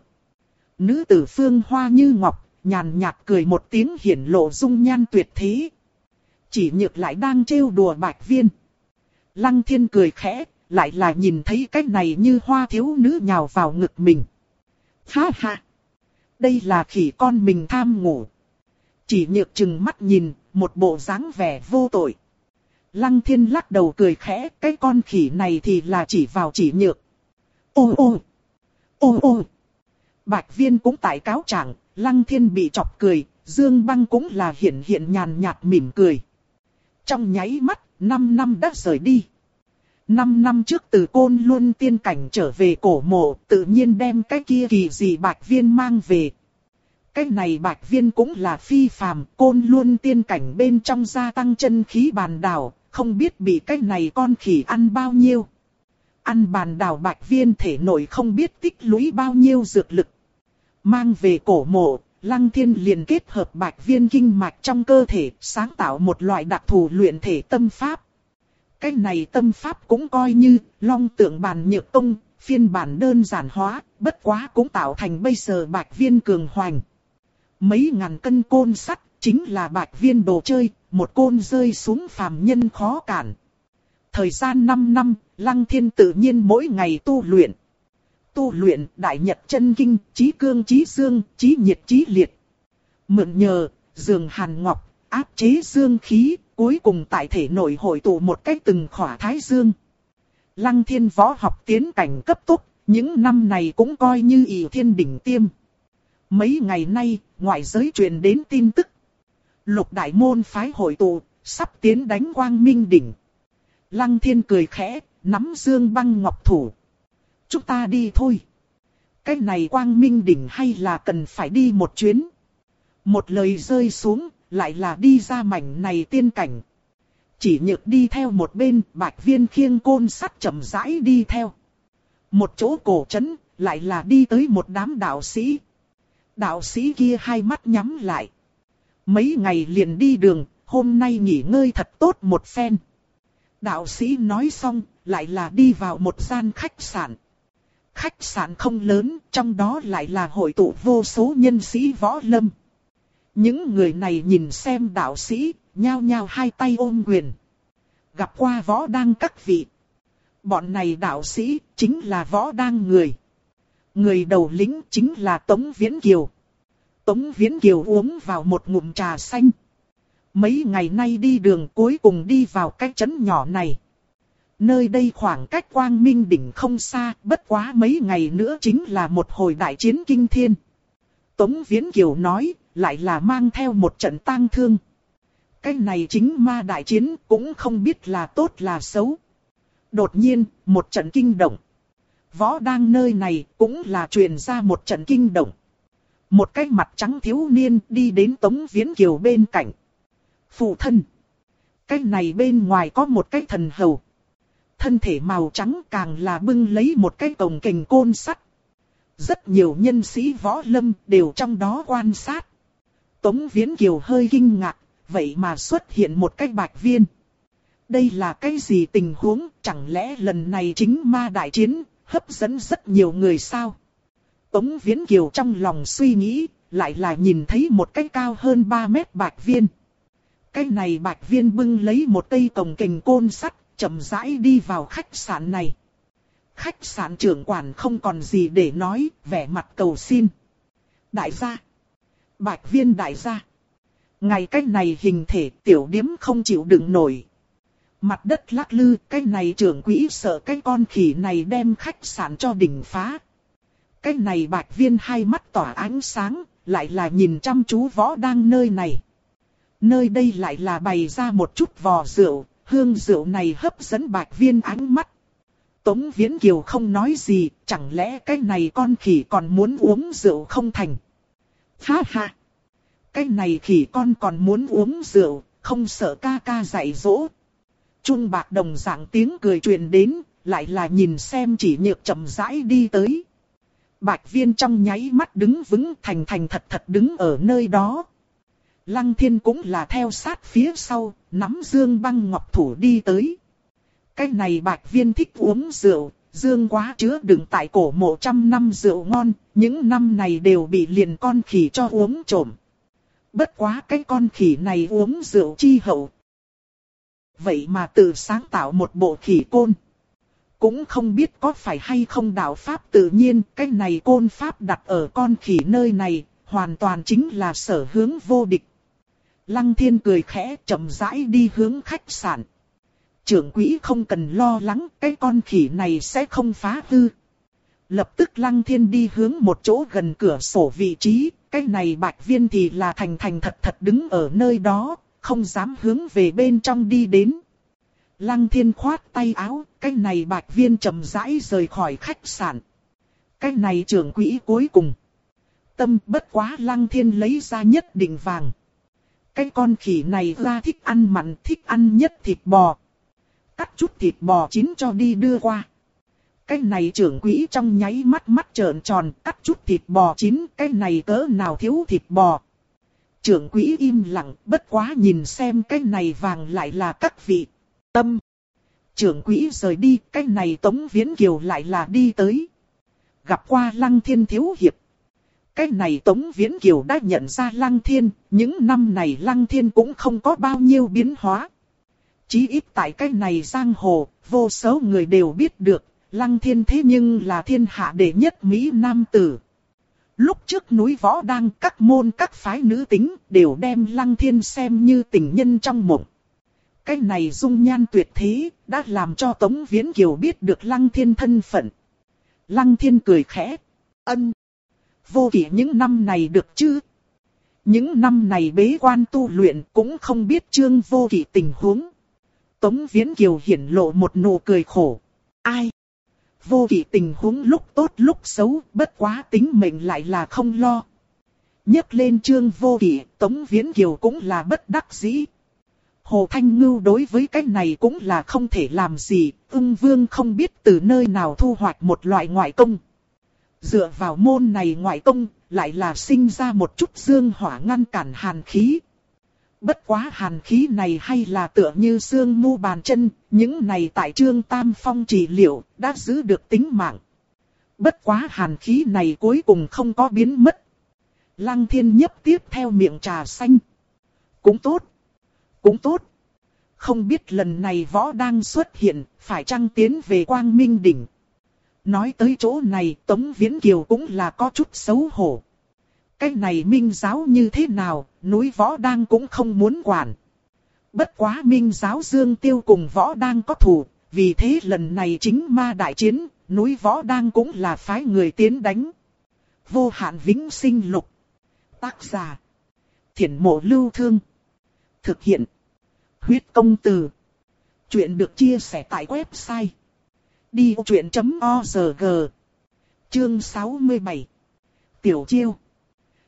Nữ tử phương hoa như ngọc, nhàn nhạt cười một tiếng hiển lộ dung nhan tuyệt thế. Chỉ nhược lại đang trêu đùa bạch viên. Lăng thiên cười khẽ, lại là nhìn thấy cái này như hoa thiếu nữ nhào vào ngực mình. Ha ha! Đây là khỉ con mình tham ngủ. Chỉ nhược chừng mắt nhìn, một bộ dáng vẻ vô tội. Lăng thiên lắc đầu cười khẽ, cái con khỉ này thì là chỉ vào chỉ nhược. Ô ô! Ô ô! Bạch viên cũng tại cáo trạng, lăng thiên bị chọc cười, dương băng cũng là hiện hiện nhàn nhạt mỉm cười. Trong nháy mắt, 5 năm đã rời đi. 5 năm trước từ côn luôn tiên cảnh trở về cổ mộ, tự nhiên đem cái kia kỳ dị bạch viên mang về. Cái này bạch viên cũng là phi phàm, côn luôn tiên cảnh bên trong gia tăng chân khí bàn đảo, không biết bị cái này con khỉ ăn bao nhiêu. Ăn bàn đảo bạch viên thể nội không biết tích lũy bao nhiêu dược lực. Mang về cổ mộ, lăng thiên liền kết hợp bạch viên kinh mạch trong cơ thể, sáng tạo một loại đặc thù luyện thể tâm pháp. Cái này tâm pháp cũng coi như long tượng bàn nhược tông, phiên bản đơn giản hóa, bất quá cũng tạo thành bây giờ bạch viên cường hoành. Mấy ngàn cân côn sắt, chính là bạch viên đồ chơi, một côn rơi xuống phàm nhân khó cản. Thời gian 5 năm, Lăng Thiên tự nhiên mỗi ngày tu luyện. Tu luyện đại nhật chân kinh, trí cương trí dương, trí nhiệt trí liệt. Mượn nhờ, dường hàn ngọc, áp chế dương khí, cuối cùng tại thể nội hội tụ một cách từng khỏa thái dương. Lăng thiên võ học tiến cảnh cấp tốc, những năm này cũng coi như ỷ thiên đỉnh tiêm. Mấy ngày nay, ngoại giới truyền đến tin tức. Lục đại môn phái hội tụ, sắp tiến đánh quang minh đỉnh. Lăng thiên cười khẽ, nắm dương băng ngọc thủ. Chúng ta đi thôi. Cái này quang minh đỉnh hay là cần phải đi một chuyến. Một lời rơi xuống, lại là đi ra mảnh này tiên cảnh. Chỉ nhược đi theo một bên, bạch viên khiêng côn sắt chậm rãi đi theo. Một chỗ cổ trấn, lại là đi tới một đám đạo sĩ. Đạo sĩ kia hai mắt nhắm lại. Mấy ngày liền đi đường, hôm nay nghỉ ngơi thật tốt một phen. Đạo sĩ nói xong, lại là đi vào một gian khách sạn. Khách sạn không lớn, trong đó lại là hội tụ vô số nhân sĩ võ lâm. Những người này nhìn xem đạo sĩ, nhao nhao hai tay ôm quyền. Gặp qua võ đang các vị. Bọn này đạo sĩ, chính là võ đang người. Người đầu lĩnh chính là Tống Viễn Kiều. Tống Viễn Kiều uống vào một ngụm trà xanh. Mấy ngày nay đi đường cuối cùng đi vào cái trấn nhỏ này. Nơi đây khoảng cách quang minh đỉnh không xa, bất quá mấy ngày nữa chính là một hồi đại chiến kinh thiên. Tống Viễn Kiều nói, lại là mang theo một trận tang thương. Cái này chính ma đại chiến cũng không biết là tốt là xấu. Đột nhiên, một trận kinh động. Võ đang nơi này cũng là truyền ra một trận kinh động. Một cái mặt trắng thiếu niên đi đến Tống Viễn Kiều bên cạnh. Phụ thân. Cái này bên ngoài có một cái thần hầu. Thân thể màu trắng càng là bưng lấy một cái cổng kềnh côn sắt. Rất nhiều nhân sĩ võ lâm đều trong đó quan sát. Tống Viễn Kiều hơi kinh ngạc, vậy mà xuất hiện một cái bạch viên. Đây là cái gì tình huống, chẳng lẽ lần này chính ma đại chiến, hấp dẫn rất nhiều người sao? Tống Viễn Kiều trong lòng suy nghĩ, lại là nhìn thấy một cái cao hơn 3 mét bạch viên. Cái này bạch viên bưng lấy một cây cồng kềnh côn sắt, chậm rãi đi vào khách sạn này. Khách sạn trưởng quản không còn gì để nói, vẻ mặt cầu xin. Đại gia. Bạch viên đại gia. Ngày cách này hình thể tiểu điếm không chịu đựng nổi. Mặt đất lắc lư, cái này trưởng quỹ sợ cái con khỉ này đem khách sạn cho đỉnh phá. Cái này bạch viên hai mắt tỏa ánh sáng, lại là nhìn chăm chú võ đang nơi này. Nơi đây lại là bày ra một chút vò rượu, hương rượu này hấp dẫn bạch viên ánh mắt. Tống Viễn Kiều không nói gì, chẳng lẽ cái này con khỉ còn muốn uống rượu không thành. Ha ha! Cái này khỉ con còn muốn uống rượu, không sợ ca ca dạy dỗ. Trung bạc đồng dạng tiếng cười truyền đến, lại là nhìn xem chỉ nhược chậm rãi đi tới. Bạch viên trong nháy mắt đứng vững thành thành thật thật đứng ở nơi đó. Lăng thiên cũng là theo sát phía sau, nắm dương băng ngọc thủ đi tới. Cái này bạch viên thích uống rượu, dương quá chứa đựng tại cổ mộ trăm năm rượu ngon, những năm này đều bị liền con khỉ cho uống trộm. Bất quá cái con khỉ này uống rượu chi hậu. Vậy mà tự sáng tạo một bộ khỉ côn. Cũng không biết có phải hay không đạo pháp tự nhiên, cái này côn pháp đặt ở con khỉ nơi này, hoàn toàn chính là sở hướng vô địch. Lăng thiên cười khẽ chậm rãi đi hướng khách sạn. Trưởng quỹ không cần lo lắng cái con khỉ này sẽ không phá hư. Lập tức lăng thiên đi hướng một chỗ gần cửa sổ vị trí, cái này bạch viên thì là thành thành thật thật đứng ở nơi đó, không dám hướng về bên trong đi đến. Lăng thiên khoát tay áo, cái này bạch viên chậm rãi rời khỏi khách sạn. Cái này trưởng quỹ cuối cùng. Tâm bất quá lăng thiên lấy ra nhất định vàng. Cái con khỉ này ra thích ăn mặn, thích ăn nhất thịt bò. Cắt chút thịt bò chín cho đi đưa qua. Cái này trưởng quỹ trong nháy mắt mắt trợn tròn, cắt chút thịt bò chín, cái này cỡ nào thiếu thịt bò. Trưởng quỹ im lặng, bất quá nhìn xem cái này vàng lại là các vị. Tâm. Trưởng quỹ rời đi, cái này Tống Viễn Kiều lại là đi tới. Gặp qua Lăng Thiên Thiếu Hiệp. Cái này Tống Viễn Kiều đã nhận ra Lăng Thiên, những năm này Lăng Thiên cũng không có bao nhiêu biến hóa. Chí ít tại cái này giang hồ, vô số người đều biết được, Lăng Thiên thế nhưng là thiên hạ đệ nhất Mỹ Nam Tử. Lúc trước núi võ đang các môn các phái nữ tính đều đem Lăng Thiên xem như tình nhân trong mộng. Cái này dung nhan tuyệt thế, đã làm cho Tống Viễn Kiều biết được Lăng Thiên thân phận. Lăng Thiên cười khẽ, ân. Vô kỷ những năm này được chứ? Những năm này bế quan tu luyện cũng không biết trương vô kỷ tình huống. Tống Viễn Kiều hiển lộ một nụ cười khổ. Ai? Vô kỷ tình huống lúc tốt lúc xấu, bất quá tính mệnh lại là không lo. nhấc lên trương vô kỷ, Tống Viễn Kiều cũng là bất đắc dĩ. Hồ Thanh Ngưu đối với cái này cũng là không thể làm gì, ưng vương không biết từ nơi nào thu hoạch một loại ngoại công. Dựa vào môn này ngoại công, lại là sinh ra một chút dương hỏa ngăn cản hàn khí. Bất quá hàn khí này hay là tựa như xương mu bàn chân, những này tại trương tam phong trị liệu, đã giữ được tính mạng. Bất quá hàn khí này cuối cùng không có biến mất. Lăng thiên nhấp tiếp theo miệng trà xanh. Cũng tốt. Cũng tốt. Không biết lần này võ đang xuất hiện, phải chăng tiến về quang minh đỉnh. Nói tới chỗ này, Tống Viễn Kiều cũng là có chút xấu hổ. Cái này minh giáo như thế nào, núi võ đang cũng không muốn quản. Bất quá minh giáo dương tiêu cùng võ đang có thù, vì thế lần này chính ma đại chiến, núi võ đang cũng là phái người tiến đánh. Vô hạn vĩnh sinh lục. Tác giả. Thiển mộ lưu thương. Thực hiện. Huyết công từ. Chuyện được chia sẻ tại website. Đi truyện.org Chương 67 Tiểu Chiêu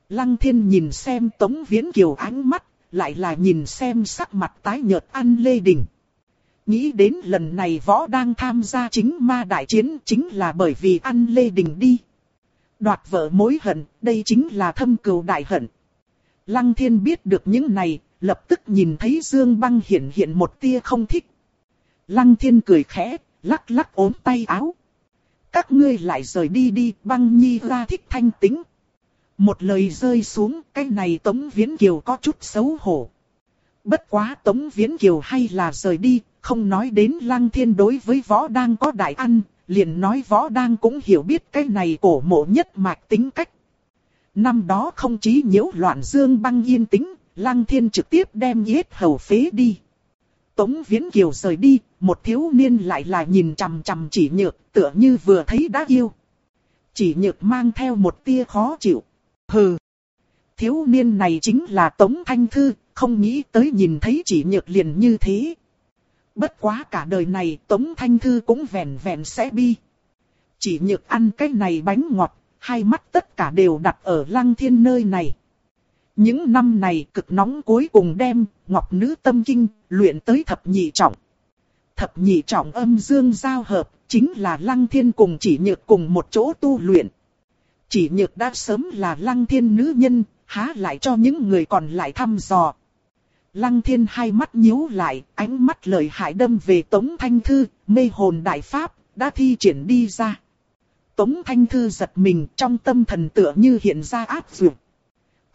Lăng thiên nhìn xem Tống Viễn Kiều ánh mắt, lại là nhìn xem sắc mặt tái nhợt ăn Lê Đình. Nghĩ đến lần này võ đang tham gia chính ma đại chiến chính là bởi vì ăn Lê Đình đi. Đoạt vợ mối hận, đây chính là thâm cừu đại hận. Lăng thiên biết được những này, lập tức nhìn thấy Dương băng hiện hiện một tia không thích. Lăng thiên cười khẽ, lắc lắc ốm tay áo. Các ngươi lại rời đi đi, băng nhi ra thích thanh tính. Một lời rơi xuống, cái này Tống Viễn Kiều có chút xấu hổ. Bất quá Tống Viễn Kiều hay là rời đi, không nói đến Lăng Thiên đối với võ đang có đại ăn, liền nói võ đang cũng hiểu biết cái này cổ mộ nhất mạch tính cách. Năm đó không chí nhiễu loạn dương băng yên tĩnh, Lăng Thiên trực tiếp đem yết hầu phế đi. Tống Viễn Kiều rời đi, một thiếu niên lại là nhìn chằm chằm chỉ nhược, tựa như vừa thấy đã yêu. Chỉ nhược mang theo một tia khó chịu. Hừ. Thiếu niên này chính là Tống Thanh Thư, không nghĩ tới nhìn thấy chỉ nhược liền như thế. Bất quá cả đời này Tống Thanh Thư cũng vẹn vẹn sẽ bi. Chỉ nhược ăn cái này bánh ngọt, hai mắt tất cả đều đặt ở lăng thiên nơi này. Những năm này cực nóng cuối cùng đem Ngọc Nữ Tâm Kinh luyện tới thập nhị trọng. Thập nhị trọng âm dương giao hợp chính là Lăng Thiên cùng chỉ nhược cùng một chỗ tu luyện. Chỉ nhược đã sớm là Lăng Thiên nữ nhân, há lại cho những người còn lại thăm dò. Lăng thiên hai mắt nhíu lại, ánh mắt lợi hại đâm về Tống Thanh Thư, mê hồn đại pháp, đã thi triển đi ra. Tống Thanh Thư giật mình trong tâm thần tựa như hiện ra áp dụng.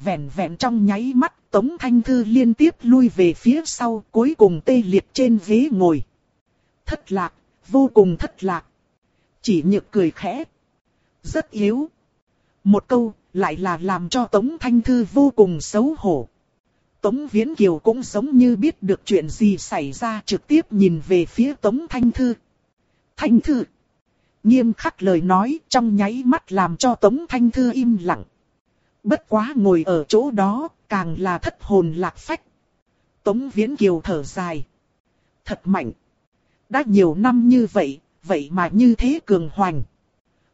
Vẹn vẹn trong nháy mắt, Tống Thanh Thư liên tiếp lui về phía sau, cuối cùng tê liệt trên ghế ngồi. Thất lạc, vô cùng thất lạc. Chỉ nhược cười khẽ. Rất yếu. Một câu, lại là làm cho Tống Thanh Thư vô cùng xấu hổ. Tống Viễn Kiều cũng giống như biết được chuyện gì xảy ra trực tiếp nhìn về phía Tống Thanh Thư. Thanh Thư. Nghiêm khắc lời nói trong nháy mắt làm cho Tống Thanh Thư im lặng. Bất quá ngồi ở chỗ đó, càng là thất hồn lạc phách. Tống Viễn Kiều thở dài. Thật mạnh. Đã nhiều năm như vậy, vậy mà như thế cường hoành.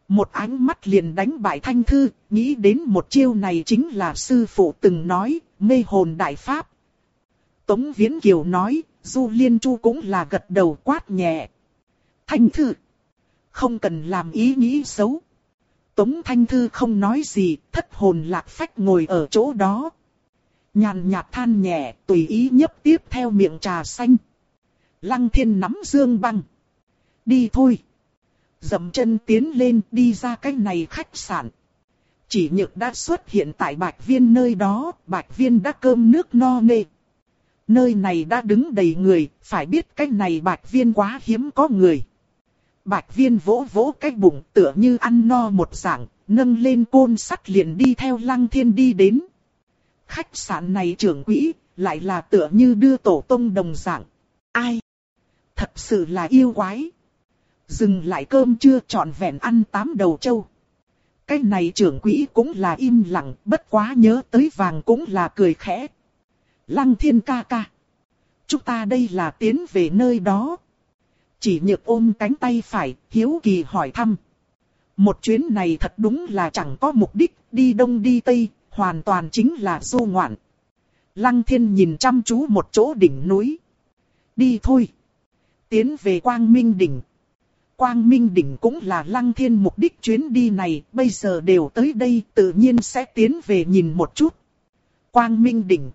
Một ánh mắt liền đánh bại Thanh Thư, nghĩ đến một chiêu này chính là sư phụ từng nói, mê hồn đại pháp. Tống Viễn Kiều nói, Du Liên Chu cũng là gật đầu quát nhẹ. Thanh Thư, không cần làm ý nghĩ xấu. Tống Thanh Thư không nói gì, thất hồn lạc phách ngồi ở chỗ đó. Nhàn nhạt than nhẹ, tùy ý nhấp tiếp theo miệng trà xanh. Lăng thiên nắm dương băng. Đi thôi. Dậm chân tiến lên đi ra cái này khách sạn. Chỉ nhược đã xuất hiện tại bạch viên nơi đó, bạch viên đã cơm nước no nê. Nơi này đã đứng đầy người, phải biết cái này bạch viên quá hiếm có người. Bạch viên vỗ vỗ cái bụng tựa như ăn no một dạng, nâng lên côn sắt liền đi theo lăng thiên đi đến. Khách sạn này trưởng quỹ, lại là tựa như đưa tổ tông đồng dạng. Ai? Thật sự là yêu quái. Dừng lại cơm chưa trọn vẹn ăn tám đầu trâu. Cái này trưởng quỹ cũng là im lặng, bất quá nhớ tới vàng cũng là cười khẽ. Lăng thiên ca ca. Chúng ta đây là tiến về nơi đó. Chỉ nhược ôm cánh tay phải, hiếu kỳ hỏi thăm. Một chuyến này thật đúng là chẳng có mục đích, đi đông đi tây, hoàn toàn chính là du ngoạn. Lăng thiên nhìn chăm chú một chỗ đỉnh núi. Đi thôi. Tiến về quang minh đỉnh. Quang minh đỉnh cũng là lăng thiên mục đích chuyến đi này, bây giờ đều tới đây tự nhiên sẽ tiến về nhìn một chút. Quang minh đỉnh.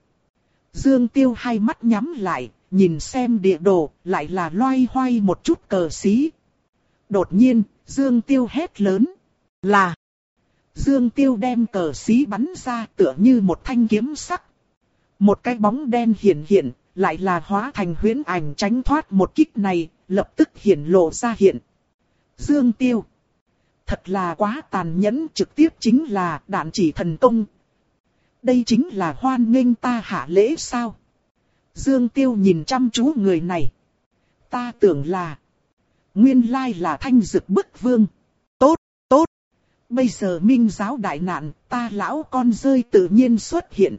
Dương tiêu hai mắt nhắm lại, nhìn xem địa đồ, lại là loay hoay một chút cờ xí. Đột nhiên, Dương Tiêu hét lớn. Là. Dương Tiêu đem cờ xí bắn ra tựa như một thanh kiếm sắc. Một cái bóng đen hiện hiện, lại là hóa thành huyễn ảnh tránh thoát một kích này, lập tức hiện lộ ra hiện. Dương Tiêu. Thật là quá tàn nhẫn trực tiếp chính là đạn chỉ thần công. Đây chính là hoan nghênh ta hạ lễ sao? Dương Tiêu nhìn chăm chú người này. Ta tưởng là. Nguyên lai là thanh dực bức vương. Tốt, tốt. Bây giờ minh giáo đại nạn, ta lão con rơi tự nhiên xuất hiện.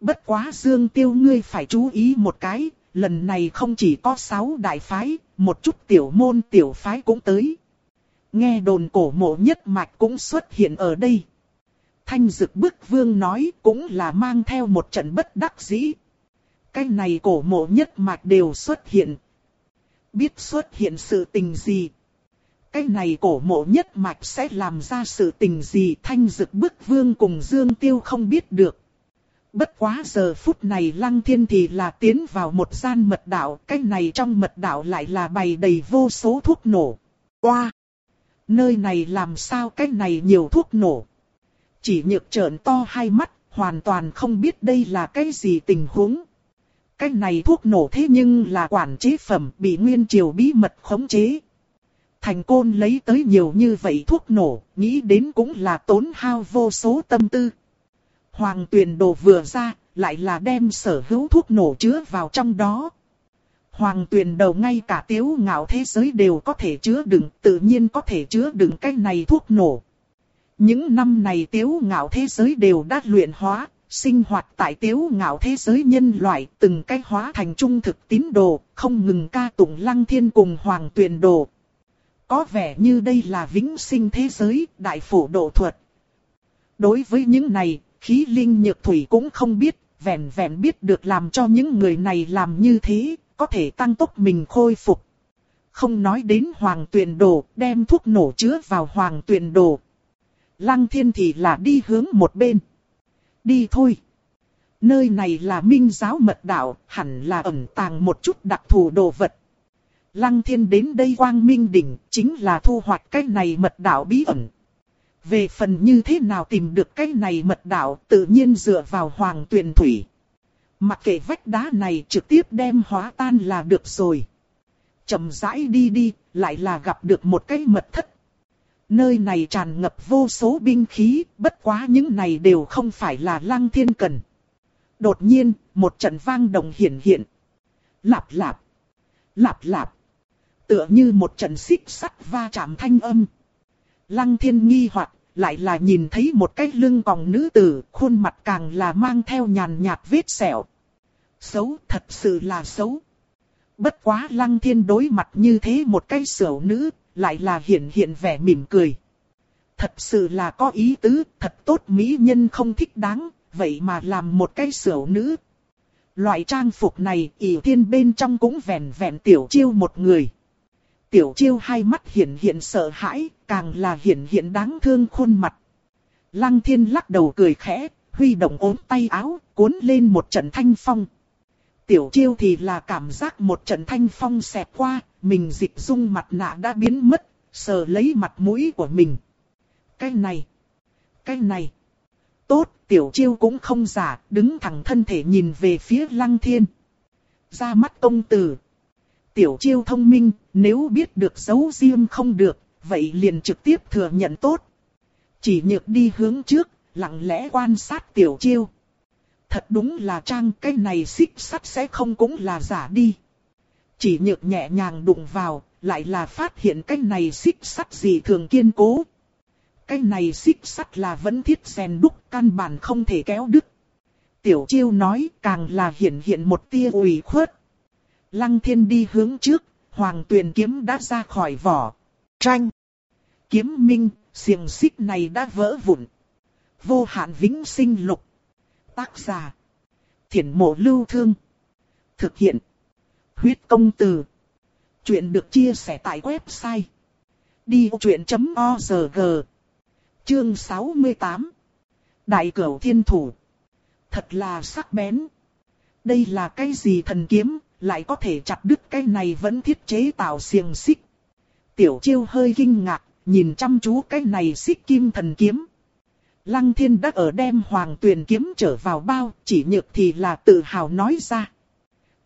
Bất quá Dương Tiêu ngươi phải chú ý một cái, lần này không chỉ có sáu đại phái, một chút tiểu môn tiểu phái cũng tới. Nghe đồn cổ mộ nhất mạch cũng xuất hiện ở đây. Thanh dực bức vương nói cũng là mang theo một trận bất đắc dĩ cái này cổ mộ nhất mạch đều xuất hiện. Biết xuất hiện sự tình gì? Cái này cổ mộ nhất mạch sẽ làm ra sự tình gì thanh dực bức vương cùng Dương Tiêu không biết được. Bất quá giờ phút này lăng thiên thì là tiến vào một gian mật đạo, cái này trong mật đạo lại là bày đầy vô số thuốc nổ. Oa! Nơi này làm sao cái này nhiều thuốc nổ? Chỉ nhược trợn to hai mắt, hoàn toàn không biết đây là cái gì tình huống. Cái này thuốc nổ thế nhưng là quản chế phẩm bị nguyên triều bí mật khống chế. Thành côn lấy tới nhiều như vậy thuốc nổ, nghĩ đến cũng là tốn hao vô số tâm tư. Hoàng tuyển đồ vừa ra, lại là đem sở hữu thuốc nổ chứa vào trong đó. Hoàng tuyển đầu ngay cả tiếu ngạo thế giới đều có thể chứa đựng, tự nhiên có thể chứa đựng cái này thuốc nổ. Những năm này tiếu ngạo thế giới đều đã luyện hóa, sinh hoạt tại tiếu ngạo thế giới nhân loại, từng cái hóa thành trung thực tín đồ, không ngừng ca tụng lăng thiên cùng hoàng tuyền đồ. Có vẻ như đây là vĩnh sinh thế giới, đại phổ độ thuật. Đối với những này, khí linh nhược thủy cũng không biết, vẹn vẹn biết được làm cho những người này làm như thế, có thể tăng tốc mình khôi phục. Không nói đến hoàng tuyền đồ, đem thuốc nổ chứa vào hoàng tuyền đồ. Lăng thiên thì là đi hướng một bên. Đi thôi. Nơi này là minh giáo mật đạo, hẳn là ẩn tàng một chút đặc thù đồ vật. Lăng thiên đến đây quang minh đỉnh, chính là thu hoạch cái này mật đạo bí ẩn. Về phần như thế nào tìm được cái này mật đạo, tự nhiên dựa vào hoàng tuyền thủy. Mặc kệ vách đá này trực tiếp đem hóa tan là được rồi. chậm rãi đi đi, lại là gặp được một cái mật thất. Nơi này tràn ngập vô số binh khí, bất quá những này đều không phải là lăng thiên cần. Đột nhiên, một trận vang đồng hiển hiện. Lạp lạp, lạp lạp. Tựa như một trận xích sắt va chạm thanh âm. Lăng thiên nghi hoặc lại là nhìn thấy một cái lưng còng nữ tử, khuôn mặt càng là mang theo nhàn nhạt vết sẹo. Xấu, thật sự là xấu. Bất quá lăng thiên đối mặt như thế một cái sửu nữ, lại là hiện hiện vẻ mỉm cười. Thật sự là có ý tứ, thật tốt mỹ nhân không thích đáng, vậy mà làm một cái sửu nữ. Loại trang phục này, ỷ thiên bên trong cũng vẹn vẹn tiểu chiêu một người. Tiểu chiêu hai mắt hiện hiện sợ hãi, càng là hiện hiện đáng thương khuôn mặt. Lăng thiên lắc đầu cười khẽ, huy động ốm tay áo, cuốn lên một trận thanh phong. Tiểu chiêu thì là cảm giác một trận thanh phong xẹp qua, mình dịch dung mặt nạ đã biến mất, sờ lấy mặt mũi của mình. Cái này, cái này, tốt, tiểu chiêu cũng không giả, đứng thẳng thân thể nhìn về phía lăng thiên. Ra mắt công tử. Tiểu chiêu thông minh, nếu biết được giấu riêng không được, vậy liền trực tiếp thừa nhận tốt. Chỉ nhược đi hướng trước, lặng lẽ quan sát tiểu chiêu. Thật đúng là trang cái này xích sắt sẽ không cũng là giả đi. Chỉ nhược nhẹ nhàng đụng vào, lại là phát hiện cái này xích sắt gì thường kiên cố. Cái này xích sắt là vẫn thiết rèn đúc căn bản không thể kéo đứt. Tiểu chiêu nói càng là hiện hiện một tia ủy khuất. Lăng thiên đi hướng trước, hoàng tuyền kiếm đã ra khỏi vỏ. Tranh. Kiếm minh, xiềng xích này đã vỡ vụn. Vô hạn vĩnh sinh lục. Tác giả. Thiển mộ lưu thương. Thực hiện. Huyết công từ. Chuyện được chia sẻ tại website. Đi chuyện.org Chương 68 Đại cửu thiên thủ Thật là sắc bén. Đây là cái gì thần kiếm, lại có thể chặt đứt cái này vẫn thiết chế tạo xiềng xích. Tiểu chiêu hơi kinh ngạc, nhìn chăm chú cái này xích kim thần kiếm. Lăng thiên đã ở đem hoàng tuyền kiếm trở vào bao, chỉ nhược thì là tự hào nói ra.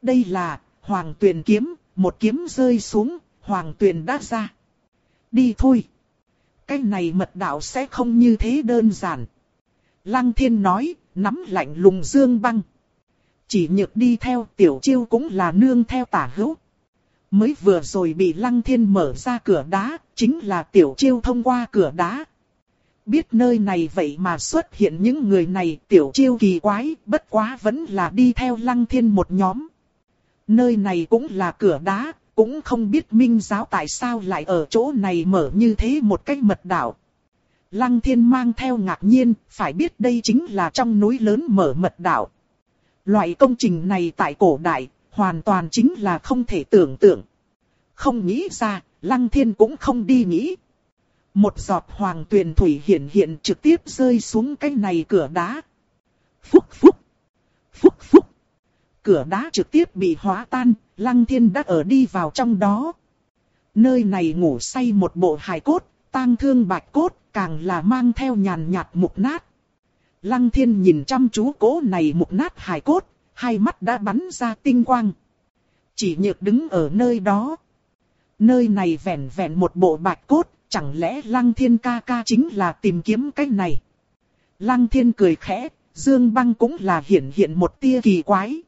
Đây là, hoàng tuyền kiếm, một kiếm rơi xuống, hoàng tuyền đã ra. Đi thôi. Cái này mật đạo sẽ không như thế đơn giản. Lăng thiên nói, nắm lạnh lùng dương băng. Chỉ nhược đi theo tiểu chiêu cũng là nương theo tả hữu. Mới vừa rồi bị lăng thiên mở ra cửa đá, chính là tiểu chiêu thông qua cửa đá. Biết nơi này vậy mà xuất hiện những người này tiểu chiêu kỳ quái, bất quá vẫn là đi theo lăng thiên một nhóm. Nơi này cũng là cửa đá, cũng không biết minh giáo tại sao lại ở chỗ này mở như thế một cách mật đạo. Lăng thiên mang theo ngạc nhiên, phải biết đây chính là trong núi lớn mở mật đạo. Loại công trình này tại cổ đại, hoàn toàn chính là không thể tưởng tượng. Không nghĩ ra, lăng thiên cũng không đi nghĩ. Một giọt hoàng tuyền thủy hiện hiện trực tiếp rơi xuống cái này cửa đá. Phúc phúc. Phúc phúc. Cửa đá trực tiếp bị hóa tan, lăng thiên đã ở đi vào trong đó. Nơi này ngủ say một bộ hài cốt, tang thương bạch cốt, càng là mang theo nhàn nhạt mục nát. Lăng thiên nhìn chăm chú cố này mục nát hài cốt, hai mắt đã bắn ra tinh quang. Chỉ nhược đứng ở nơi đó. Nơi này vẹn vẹn một bộ bạch cốt, chẳng lẽ lăng thiên ca ca chính là tìm kiếm cái này. Lăng thiên cười khẽ, dương băng cũng là hiện hiện một tia kỳ quái.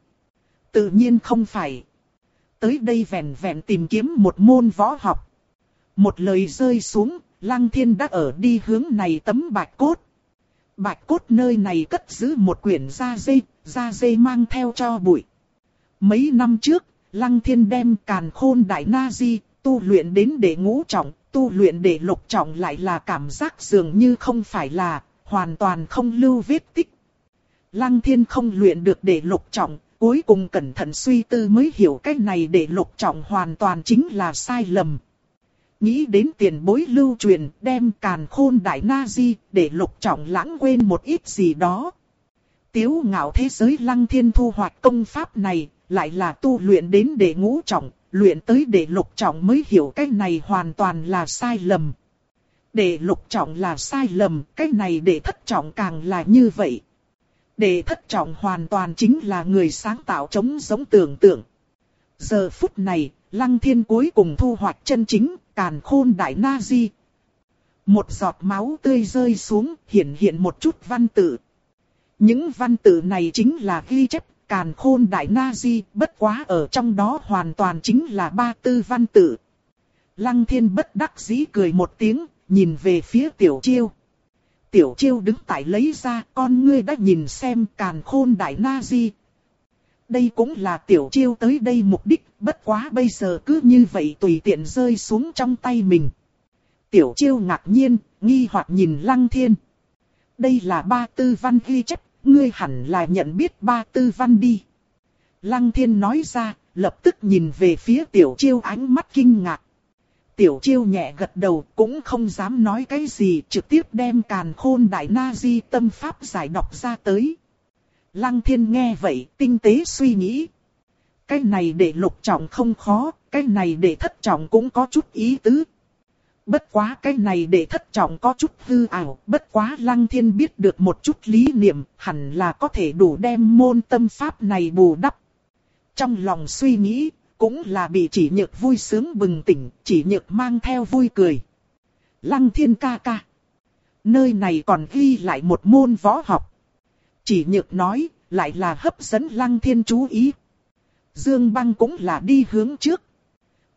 Tự nhiên không phải. Tới đây vẹn vẹn tìm kiếm một môn võ học. Một lời rơi xuống, lăng thiên đã ở đi hướng này tấm bạch cốt. Bạch cốt nơi này cất giữ một quyển da dê, da dê mang theo cho bụi. Mấy năm trước, lăng thiên đem càn khôn đại na di, tu luyện đến để ngũ trọng, tu luyện để lục trọng lại là cảm giác dường như không phải là, hoàn toàn không lưu vết tích. Lăng thiên không luyện được để lục trọng, cuối cùng cẩn thận suy tư mới hiểu cái này để lục trọng hoàn toàn chính là sai lầm. Nghĩ đến tiền bối lưu truyền đem càn khôn đại na di để lục trọng lãng quên một ít gì đó. Tiếu ngạo thế giới lăng thiên thu hoạch công pháp này, lại là tu luyện đến để ngũ trọng, luyện tới để lục trọng mới hiểu cái này hoàn toàn là sai lầm. Để lục trọng là sai lầm, cái này để thất trọng càng là như vậy. Để thất trọng hoàn toàn chính là người sáng tạo chống giống tưởng tượng. Giờ phút này, lăng thiên cuối cùng thu hoạch chân chính, càn khôn đại na di. Một giọt máu tươi rơi xuống, hiện hiện một chút văn tự. Những văn tự này chính là ghi chép càn khôn đại na di, bất quá ở trong đó hoàn toàn chính là ba tư văn tự. Lăng thiên bất đắc dĩ cười một tiếng, nhìn về phía tiểu chiêu. Tiểu chiêu đứng tại lấy ra, con ngươi đã nhìn xem càn khôn đại na di. Đây cũng là tiểu chiêu tới đây mục đích, bất quá bây giờ cứ như vậy tùy tiện rơi xuống trong tay mình. Tiểu chiêu ngạc nhiên, nghi hoặc nhìn lăng thiên. Đây là ba tư văn ghi chép, ngươi hẳn là nhận biết ba tư văn đi. Lăng thiên nói ra, lập tức nhìn về phía tiểu chiêu ánh mắt kinh ngạc. Tiểu chiêu nhẹ gật đầu cũng không dám nói cái gì trực tiếp đem càn khôn đại na di tâm pháp giải đọc ra tới. Lăng thiên nghe vậy tinh tế suy nghĩ. Cái này để lục trọng không khó, cái này để thất trọng cũng có chút ý tứ. Bất quá cái này để thất trọng có chút hư ảo, bất quá lăng thiên biết được một chút lý niệm, hẳn là có thể đủ đem môn tâm pháp này bù đắp. Trong lòng suy nghĩ, cũng là bị chỉ nhược vui sướng bừng tỉnh, chỉ nhược mang theo vui cười. Lăng thiên ca ca. Nơi này còn ghi lại một môn võ học. Chỉ nhược nói, lại là hấp dẫn lăng thiên chú ý. Dương băng cũng là đi hướng trước.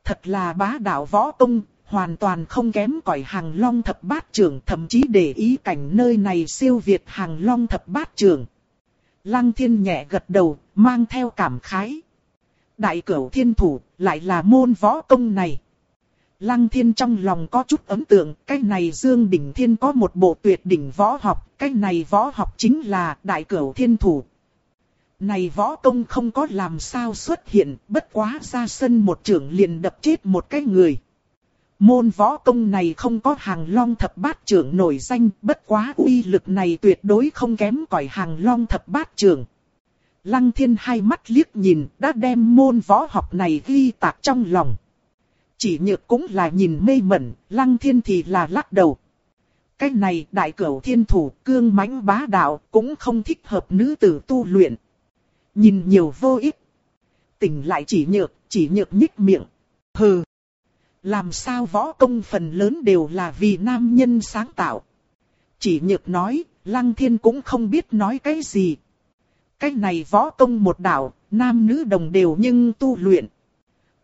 Thật là bá đạo võ công, hoàn toàn không kém cỏi hàng long thập bát trưởng, thậm chí để ý cảnh nơi này siêu việt hàng long thập bát trưởng. Lăng thiên nhẹ gật đầu, mang theo cảm khái. Đại cửu thiên thủ, lại là môn võ công này. Lăng thiên trong lòng có chút ấn tượng, cái này Dương Đỉnh Thiên có một bộ tuyệt đỉnh võ học, cái này võ học chính là đại cửu thiên thủ. Này võ công không có làm sao xuất hiện, bất quá ra sân một trưởng liền đập chết một cái người. Môn võ công này không có hàng long thập bát trưởng nổi danh, bất quá uy lực này tuyệt đối không kém cỏi hàng long thập bát trưởng. Lăng thiên hai mắt liếc nhìn, đã đem môn võ học này ghi tạc trong lòng. Chỉ nhược cũng là nhìn mê mẩn, lăng thiên thì là lắc đầu. Cái này đại cửu thiên thủ cương mãnh bá đạo cũng không thích hợp nữ tử tu luyện. Nhìn nhiều vô ích. Tỉnh lại chỉ nhược, chỉ nhược nhích miệng. Hừ. Làm sao võ công phần lớn đều là vì nam nhân sáng tạo. Chỉ nhược nói, lăng thiên cũng không biết nói cái gì. Cái này võ công một đạo, nam nữ đồng đều nhưng tu luyện.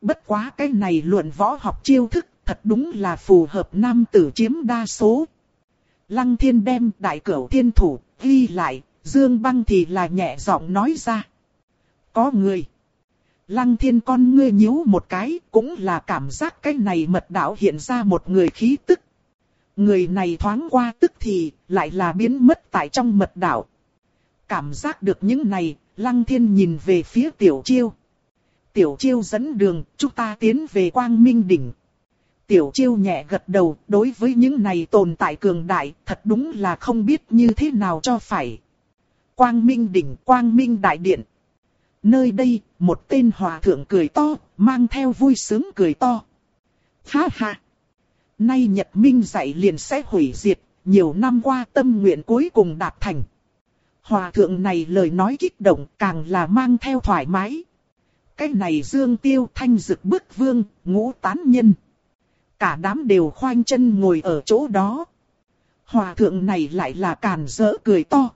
Bất quá cái này luận võ học chiêu thức, thật đúng là phù hợp nam tử chiếm đa số. Lăng thiên đem đại cửu thiên thủ, ghi lại, dương băng thì là nhẹ giọng nói ra. Có người. Lăng thiên con ngươi nhíu một cái, cũng là cảm giác cái này mật đạo hiện ra một người khí tức. Người này thoáng qua tức thì, lại là biến mất tại trong mật đạo. Cảm giác được những này, lăng thiên nhìn về phía tiểu chiêu. Tiểu chiêu dẫn đường, chúng ta tiến về quang minh đỉnh. Tiểu chiêu nhẹ gật đầu, đối với những này tồn tại cường đại, thật đúng là không biết như thế nào cho phải. Quang minh đỉnh, quang minh đại điện. Nơi đây, một tên hòa thượng cười to, mang theo vui sướng cười to. Ha ha! Nay Nhật Minh dạy liền sẽ hủy diệt, nhiều năm qua tâm nguyện cuối cùng đạt thành. Hòa thượng này lời nói kích động càng là mang theo thoải mái. Cái này dương tiêu thanh dực bức vương, ngũ tán nhân. Cả đám đều khoanh chân ngồi ở chỗ đó. Hòa thượng này lại là càn rỡ cười to.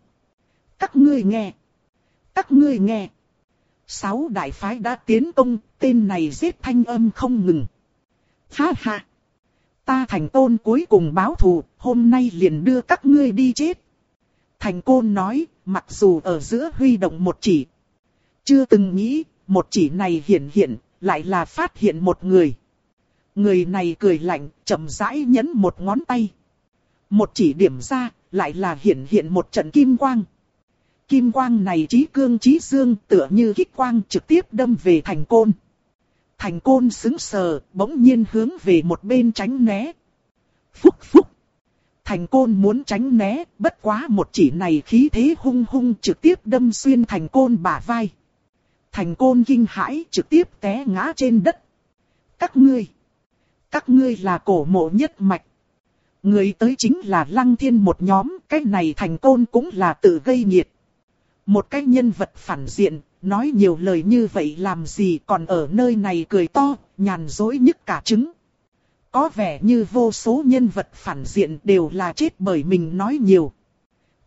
Các ngươi nghe. Các ngươi nghe. Sáu đại phái đã tiến công, tên này giết thanh âm không ngừng. Ha ha! Ta thành tôn cuối cùng báo thù, hôm nay liền đưa các ngươi đi chết. Thành côn nói, mặc dù ở giữa huy động một chỉ. Chưa từng nghĩ, một chỉ này hiện hiện, lại là phát hiện một người. Người này cười lạnh, chậm rãi nhấn một ngón tay. Một chỉ điểm ra, lại là hiện hiện một trận kim quang kim quang này trí cương trí dương tựa như kích quang trực tiếp đâm về thành côn. Thành côn xứng sờ, bỗng nhiên hướng về một bên tránh né. Phúc phúc. Thành côn muốn tránh né, bất quá một chỉ này khí thế hung hung trực tiếp đâm xuyên thành côn bả vai. Thành côn kinh hãi trực tiếp té ngã trên đất. Các ngươi, các ngươi là cổ mộ nhất mạch. Người tới chính là lăng thiên một nhóm, cái này thành côn cũng là tự gây nhiệt. Một cái nhân vật phản diện, nói nhiều lời như vậy làm gì còn ở nơi này cười to, nhàn dối nhức cả trứng. Có vẻ như vô số nhân vật phản diện đều là chết bởi mình nói nhiều.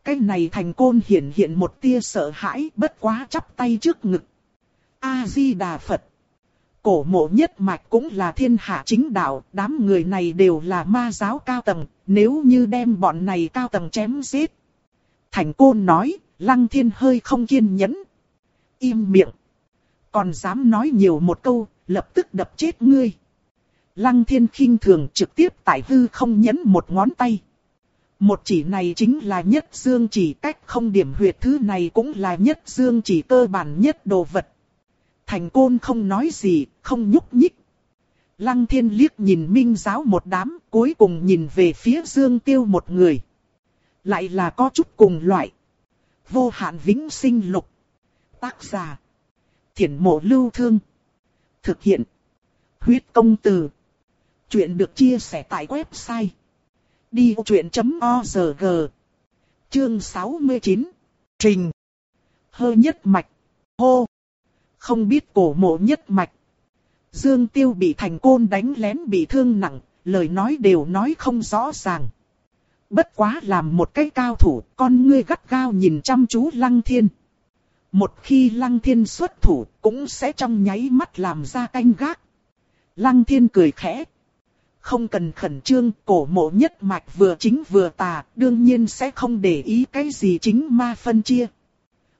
Cái này thành côn hiện hiện một tia sợ hãi bất quá chắp tay trước ngực. A-di-đà Phật. Cổ mộ nhất mạch cũng là thiên hạ chính đạo, đám người này đều là ma giáo cao tầng, nếu như đem bọn này cao tầng chém giết. Thành côn nói, lăng thiên hơi không kiên nhẫn. Im miệng. Còn dám nói nhiều một câu, lập tức đập chết ngươi. Lăng thiên khinh thường trực tiếp tại hư không nhấn một ngón tay. Một chỉ này chính là nhất dương chỉ cách không điểm huyệt thứ này cũng là nhất dương chỉ cơ bản nhất đồ vật. Thành côn không nói gì, không nhúc nhích. Lăng thiên liếc nhìn minh giáo một đám, cuối cùng nhìn về phía dương tiêu một người. Lại là có chút cùng loại. Vô hạn vĩnh sinh lục. Tác giả. Thiển mộ lưu thương. Thực hiện. Huyết công từ. Chuyện được chia sẻ tại website. Đi truyện.org Chương 69 Trình Hơ nhất mạch Hô Không biết cổ mộ nhất mạch Dương Tiêu bị thành côn đánh lén bị thương nặng, lời nói đều nói không rõ ràng. Bất quá làm một cái cao thủ, con ngươi gắt gao nhìn chăm chú Lăng Thiên. Một khi Lăng Thiên xuất thủ, cũng sẽ trong nháy mắt làm ra canh gác. Lăng Thiên cười khẽ, không cần khẩn trương, cổ mộ nhất mạch vừa chính vừa tà, đương nhiên sẽ không để ý cái gì chính ma phân chia.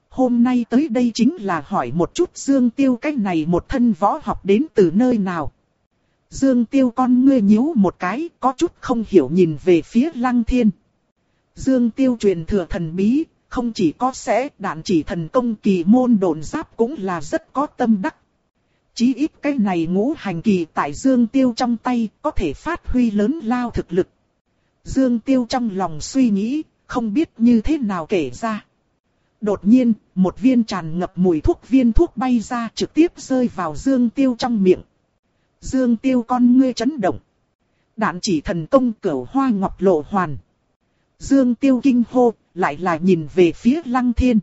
Hôm nay tới đây chính là hỏi một chút Dương Tiêu cái này một thân võ học đến từ nơi nào. Dương Tiêu con ngươi nhíu một cái, có chút không hiểu nhìn về phía Lăng Thiên. Dương Tiêu truyền thừa thần bí, không chỉ có sẽ đạn chỉ thần công kỳ môn đồn giáp cũng là rất có tâm đắc. Chí ít cái này ngũ hành kỳ tại Dương Tiêu trong tay có thể phát huy lớn lao thực lực. Dương Tiêu trong lòng suy nghĩ, không biết như thế nào kể ra. Đột nhiên, một viên tràn ngập mùi thuốc viên thuốc bay ra trực tiếp rơi vào Dương Tiêu trong miệng. Dương Tiêu con ngươi chấn động. Đạn chỉ thần công cửu hoa ngọc lộ hoàn. Dương Tiêu kinh hô, lại là nhìn về phía Lăng Thiên.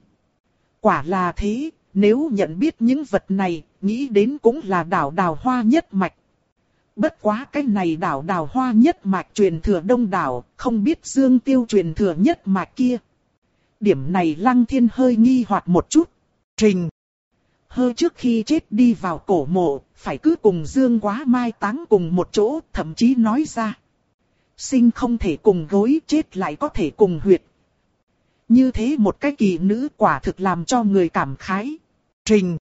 Quả là thế, nếu nhận biết những vật này, nghĩ đến cũng là đảo đào hoa nhất mạch. Bất quá cái này đảo đào hoa nhất mạch truyền thừa đông đảo, không biết dương tiêu truyền thừa nhất mạch kia. Điểm này lăng thiên hơi nghi hoặc một chút. Trình. Hơi trước khi chết đi vào cổ mộ, phải cứ cùng dương quá mai táng cùng một chỗ, thậm chí nói ra. Sinh không thể cùng gối, chết lại có thể cùng huyệt. Như thế một cái kỳ nữ quả thực làm cho người cảm khái. Trình.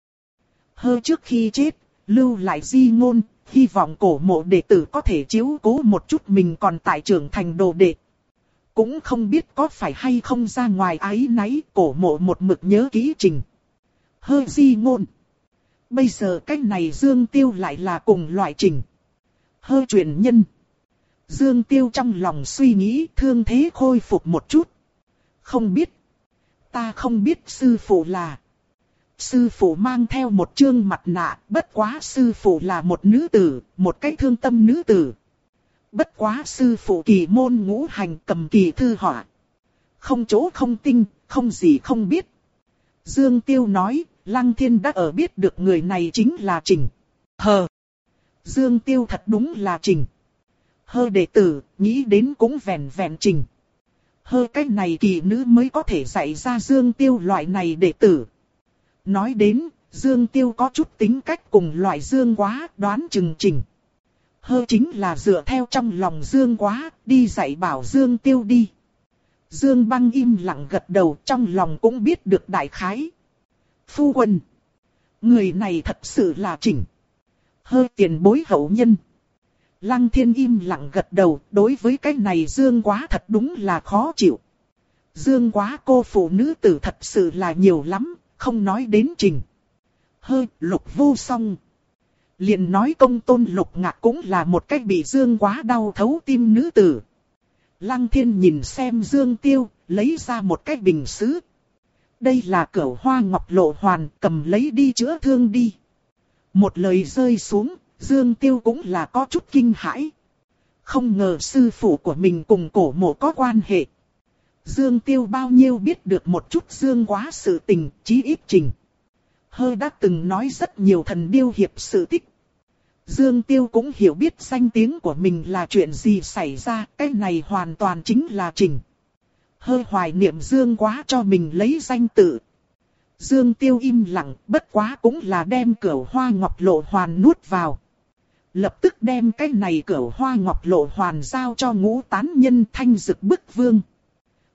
Hơ trước khi chết, lưu lại di ngôn, hy vọng cổ mộ đệ tử có thể chiếu cố một chút mình còn tại trưởng thành đồ đệ. Cũng không biết có phải hay không ra ngoài ái náy cổ mộ một mực nhớ ký trình. Hơ di ngôn. Bây giờ cách này Dương Tiêu lại là cùng loại trình. Hơ truyền nhân. Dương Tiêu trong lòng suy nghĩ thương thế khôi phục một chút. Không biết. Ta không biết sư phụ là. Sư phụ mang theo một chương mặt nạ, bất quá sư phụ là một nữ tử, một cái thương tâm nữ tử. Bất quá sư phụ kỳ môn ngũ hành cầm kỳ thư họa. Không chỗ không tinh, không gì không biết. Dương Tiêu nói, Lăng Thiên đã ở biết được người này chính là Trình. Hờ! Dương Tiêu thật đúng là Trình. Hơ đệ tử, nghĩ đến cũng vẹn vẹn Trình. Hơ cách này kỳ nữ mới có thể dạy ra Dương Tiêu loại này đệ tử. Nói đến, Dương Tiêu có chút tính cách cùng loại Dương quá, đoán chừng Trình. Hơ chính là dựa theo trong lòng Dương quá, đi dạy bảo Dương Tiêu đi. Dương băng im lặng gật đầu trong lòng cũng biết được đại khái. Phu quân. Người này thật sự là chỉnh. Hơ tiền bối hậu nhân. Lăng thiên im lặng gật đầu, đối với cái này Dương quá thật đúng là khó chịu. Dương quá cô phụ nữ tử thật sự là nhiều lắm, không nói đến trình. Hơi, lục vô song. liền nói công tôn lục ngạc cũng là một cách bị dương quá đau thấu tim nữ tử. Lăng thiên nhìn xem Dương Tiêu, lấy ra một cái bình sứ. Đây là cửu hoa ngọc lộ hoàn, cầm lấy đi chữa thương đi. Một lời rơi xuống, Dương Tiêu cũng là có chút kinh hãi. Không ngờ sư phụ của mình cùng cổ mộ có quan hệ. Dương Tiêu bao nhiêu biết được một chút Dương quá sự tình, chí ít trình. Hơi đã từng nói rất nhiều thần điêu hiệp sự tích. Dương Tiêu cũng hiểu biết danh tiếng của mình là chuyện gì xảy ra, cái này hoàn toàn chính là trình. Hơi hoài niệm Dương quá cho mình lấy danh tự. Dương Tiêu im lặng, bất quá cũng là đem cửa hoa ngọc lộ hoàn nuốt vào. Lập tức đem cái này cửa hoa ngọc lộ hoàn giao cho ngũ tán nhân thanh dực bức vương.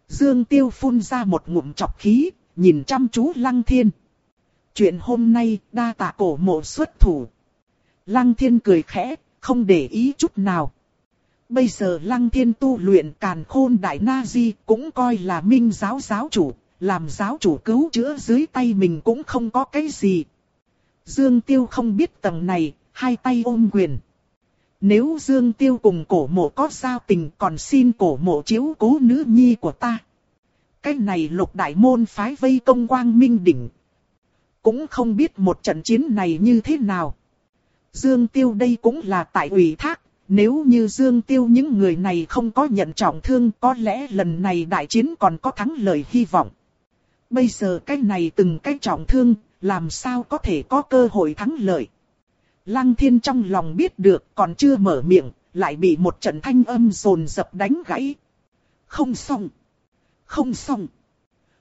Dương Tiêu phun ra một ngụm chọc khí, nhìn chăm chú Lăng Thiên. Chuyện hôm nay đa tạ cổ mộ xuất thủ. Lăng Thiên cười khẽ, không để ý chút nào. Bây giờ Lăng Thiên tu luyện càn khôn đại na di cũng coi là minh giáo giáo chủ, làm giáo chủ cứu chữa dưới tay mình cũng không có cái gì. Dương Tiêu không biết tầng này, hai tay ôm quyền. Nếu Dương Tiêu cùng cổ mộ có giao tình còn xin cổ mộ chiếu cố nữ nhi của ta. Cái này lục đại môn phái vây công quang minh đỉnh. Cũng không biết một trận chiến này như thế nào. Dương Tiêu đây cũng là tại ủy thác. Nếu như Dương Tiêu những người này không có nhận trọng thương có lẽ lần này đại chiến còn có thắng lợi hy vọng. Bây giờ cái này từng cái trọng thương, làm sao có thể có cơ hội thắng lợi. Lăng thiên trong lòng biết được còn chưa mở miệng, lại bị một trận thanh âm rồn dập đánh gãy. Không xong. Không xong.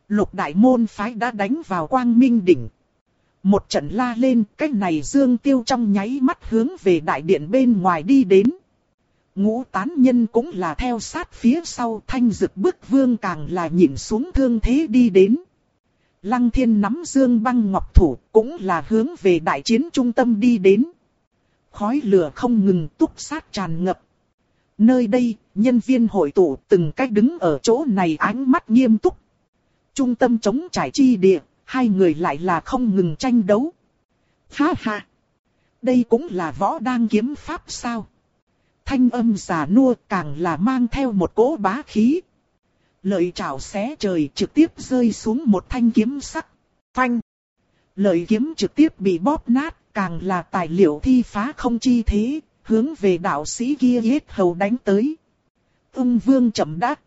Lục đại môn phái đã đánh vào quang minh đỉnh. Một trận la lên, cách này dương tiêu trong nháy mắt hướng về đại điện bên ngoài đi đến. Ngũ tán nhân cũng là theo sát phía sau thanh dực bước vương càng là nhìn xuống thương thế đi đến. Lăng thiên nắm dương băng ngọc thủ cũng là hướng về đại chiến trung tâm đi đến khói lửa không ngừng túc sát tràn ngập. Nơi đây, nhân viên hội tụ từng cách đứng ở chỗ này ánh mắt nghiêm túc. Trung tâm chống trải chi địa, hai người lại là không ngừng tranh đấu. Ha ha! Đây cũng là võ đang kiếm pháp sao? Thanh âm giả nua càng là mang theo một cỗ bá khí. Lợi trảo xé trời trực tiếp rơi xuống một thanh kiếm sắc. Phanh! Lợi kiếm trực tiếp bị bóp nát, càng là tài liệu thi phá không chi thế, hướng về đạo sĩ kia hết hầu đánh tới. Ung vương chậm đắc.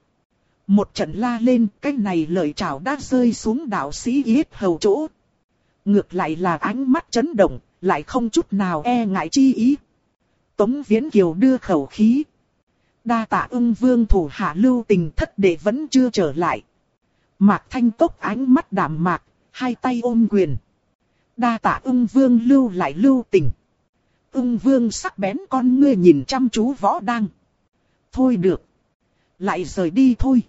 Một trận la lên, cái này lời chào đã rơi xuống đạo sĩ yết hầu chỗ. Ngược lại là ánh mắt chấn động, lại không chút nào e ngại chi ý. Tống Viễn Kiều đưa khẩu khí. Đa tạ ung vương thủ hạ lưu tình thất đệ vẫn chưa trở lại. Mạc Thanh Cốc ánh mắt đạm mạc, hai tay ôm quyền. Đa tạ ung vương lưu lại lưu tình. Ung vương sắc bén con ngươi nhìn chăm chú võ đăng. Thôi được. Lại rời đi thôi.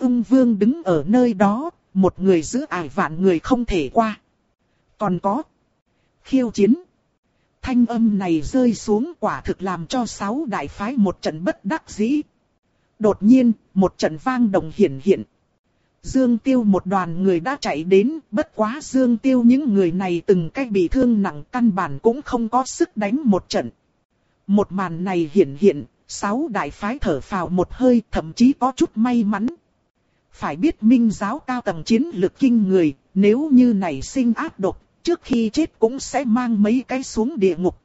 Ung vương đứng ở nơi đó, một người giữ ải vạn người không thể qua. Còn có. Khiêu chiến. Thanh âm này rơi xuống quả thực làm cho sáu đại phái một trận bất đắc dĩ. Đột nhiên, một trận vang đồng hiển hiện. Dương Tiêu một đoàn người đã chạy đến, bất quá Dương Tiêu những người này từng cách bị thương nặng căn bản cũng không có sức đánh một trận. Một màn này hiển hiện, sáu đại phái thở phào một hơi thậm chí có chút may mắn. Phải biết minh giáo cao tầng chiến lược kinh người, nếu như này sinh ác độc, trước khi chết cũng sẽ mang mấy cái xuống địa ngục.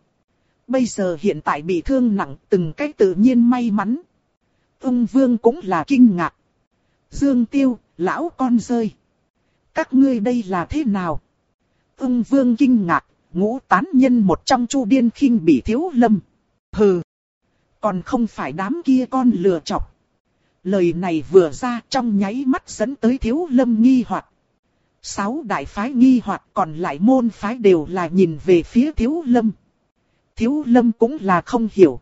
Bây giờ hiện tại bị thương nặng từng cái tự nhiên may mắn. Ung vương cũng là kinh ngạc. Dương Tiêu, lão con rơi. Các ngươi đây là thế nào? ung vương kinh ngạc, ngũ tán nhân một trong chu điên khinh bị thiếu lâm. Hừ, còn không phải đám kia con lừa chọc. Lời này vừa ra trong nháy mắt dẫn tới thiếu lâm nghi hoặc. Sáu đại phái nghi hoặc còn lại môn phái đều là nhìn về phía thiếu lâm. Thiếu lâm cũng là không hiểu.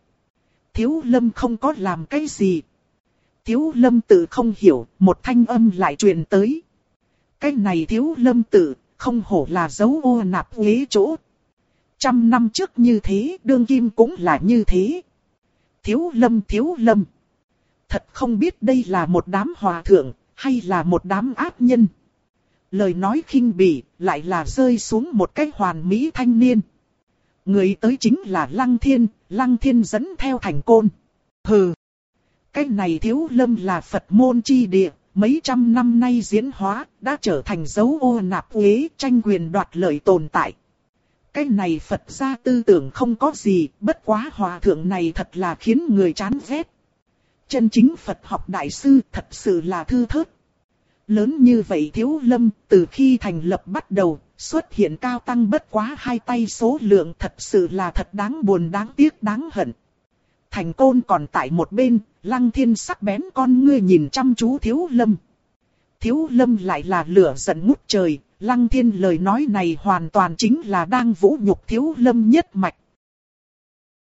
Thiếu lâm không có làm cái gì, Thiếu lâm tự không hiểu, một thanh âm lại truyền tới. Cái này thiếu lâm tự, không hổ là dấu ô nạp ghế chỗ. Trăm năm trước như thế, đương kim cũng là như thế. Thiếu lâm thiếu lâm. Thật không biết đây là một đám hòa thượng, hay là một đám ác nhân. Lời nói khinh bỉ, lại là rơi xuống một cái hoàn mỹ thanh niên. Người tới chính là Lăng Thiên, Lăng Thiên dẫn theo thành côn. Hừ Cái này thiếu lâm là Phật môn chi địa, mấy trăm năm nay diễn hóa, đã trở thành dấu ô nạp uế, tranh quyền đoạt lợi tồn tại. Cái này Phật gia tư tưởng không có gì, bất quá hòa thượng này thật là khiến người chán ghét. Chân chính Phật học đại sư thật sự là thư thớt. Lớn như vậy thiếu lâm, từ khi thành lập bắt đầu, xuất hiện cao tăng bất quá hai tay số lượng thật sự là thật đáng buồn đáng tiếc đáng hận. Thành côn còn tại một bên, lăng thiên sắc bén con ngươi nhìn chăm chú thiếu lâm. Thiếu lâm lại là lửa giận ngút trời, lăng thiên lời nói này hoàn toàn chính là đang vũ nhục thiếu lâm nhất mạch.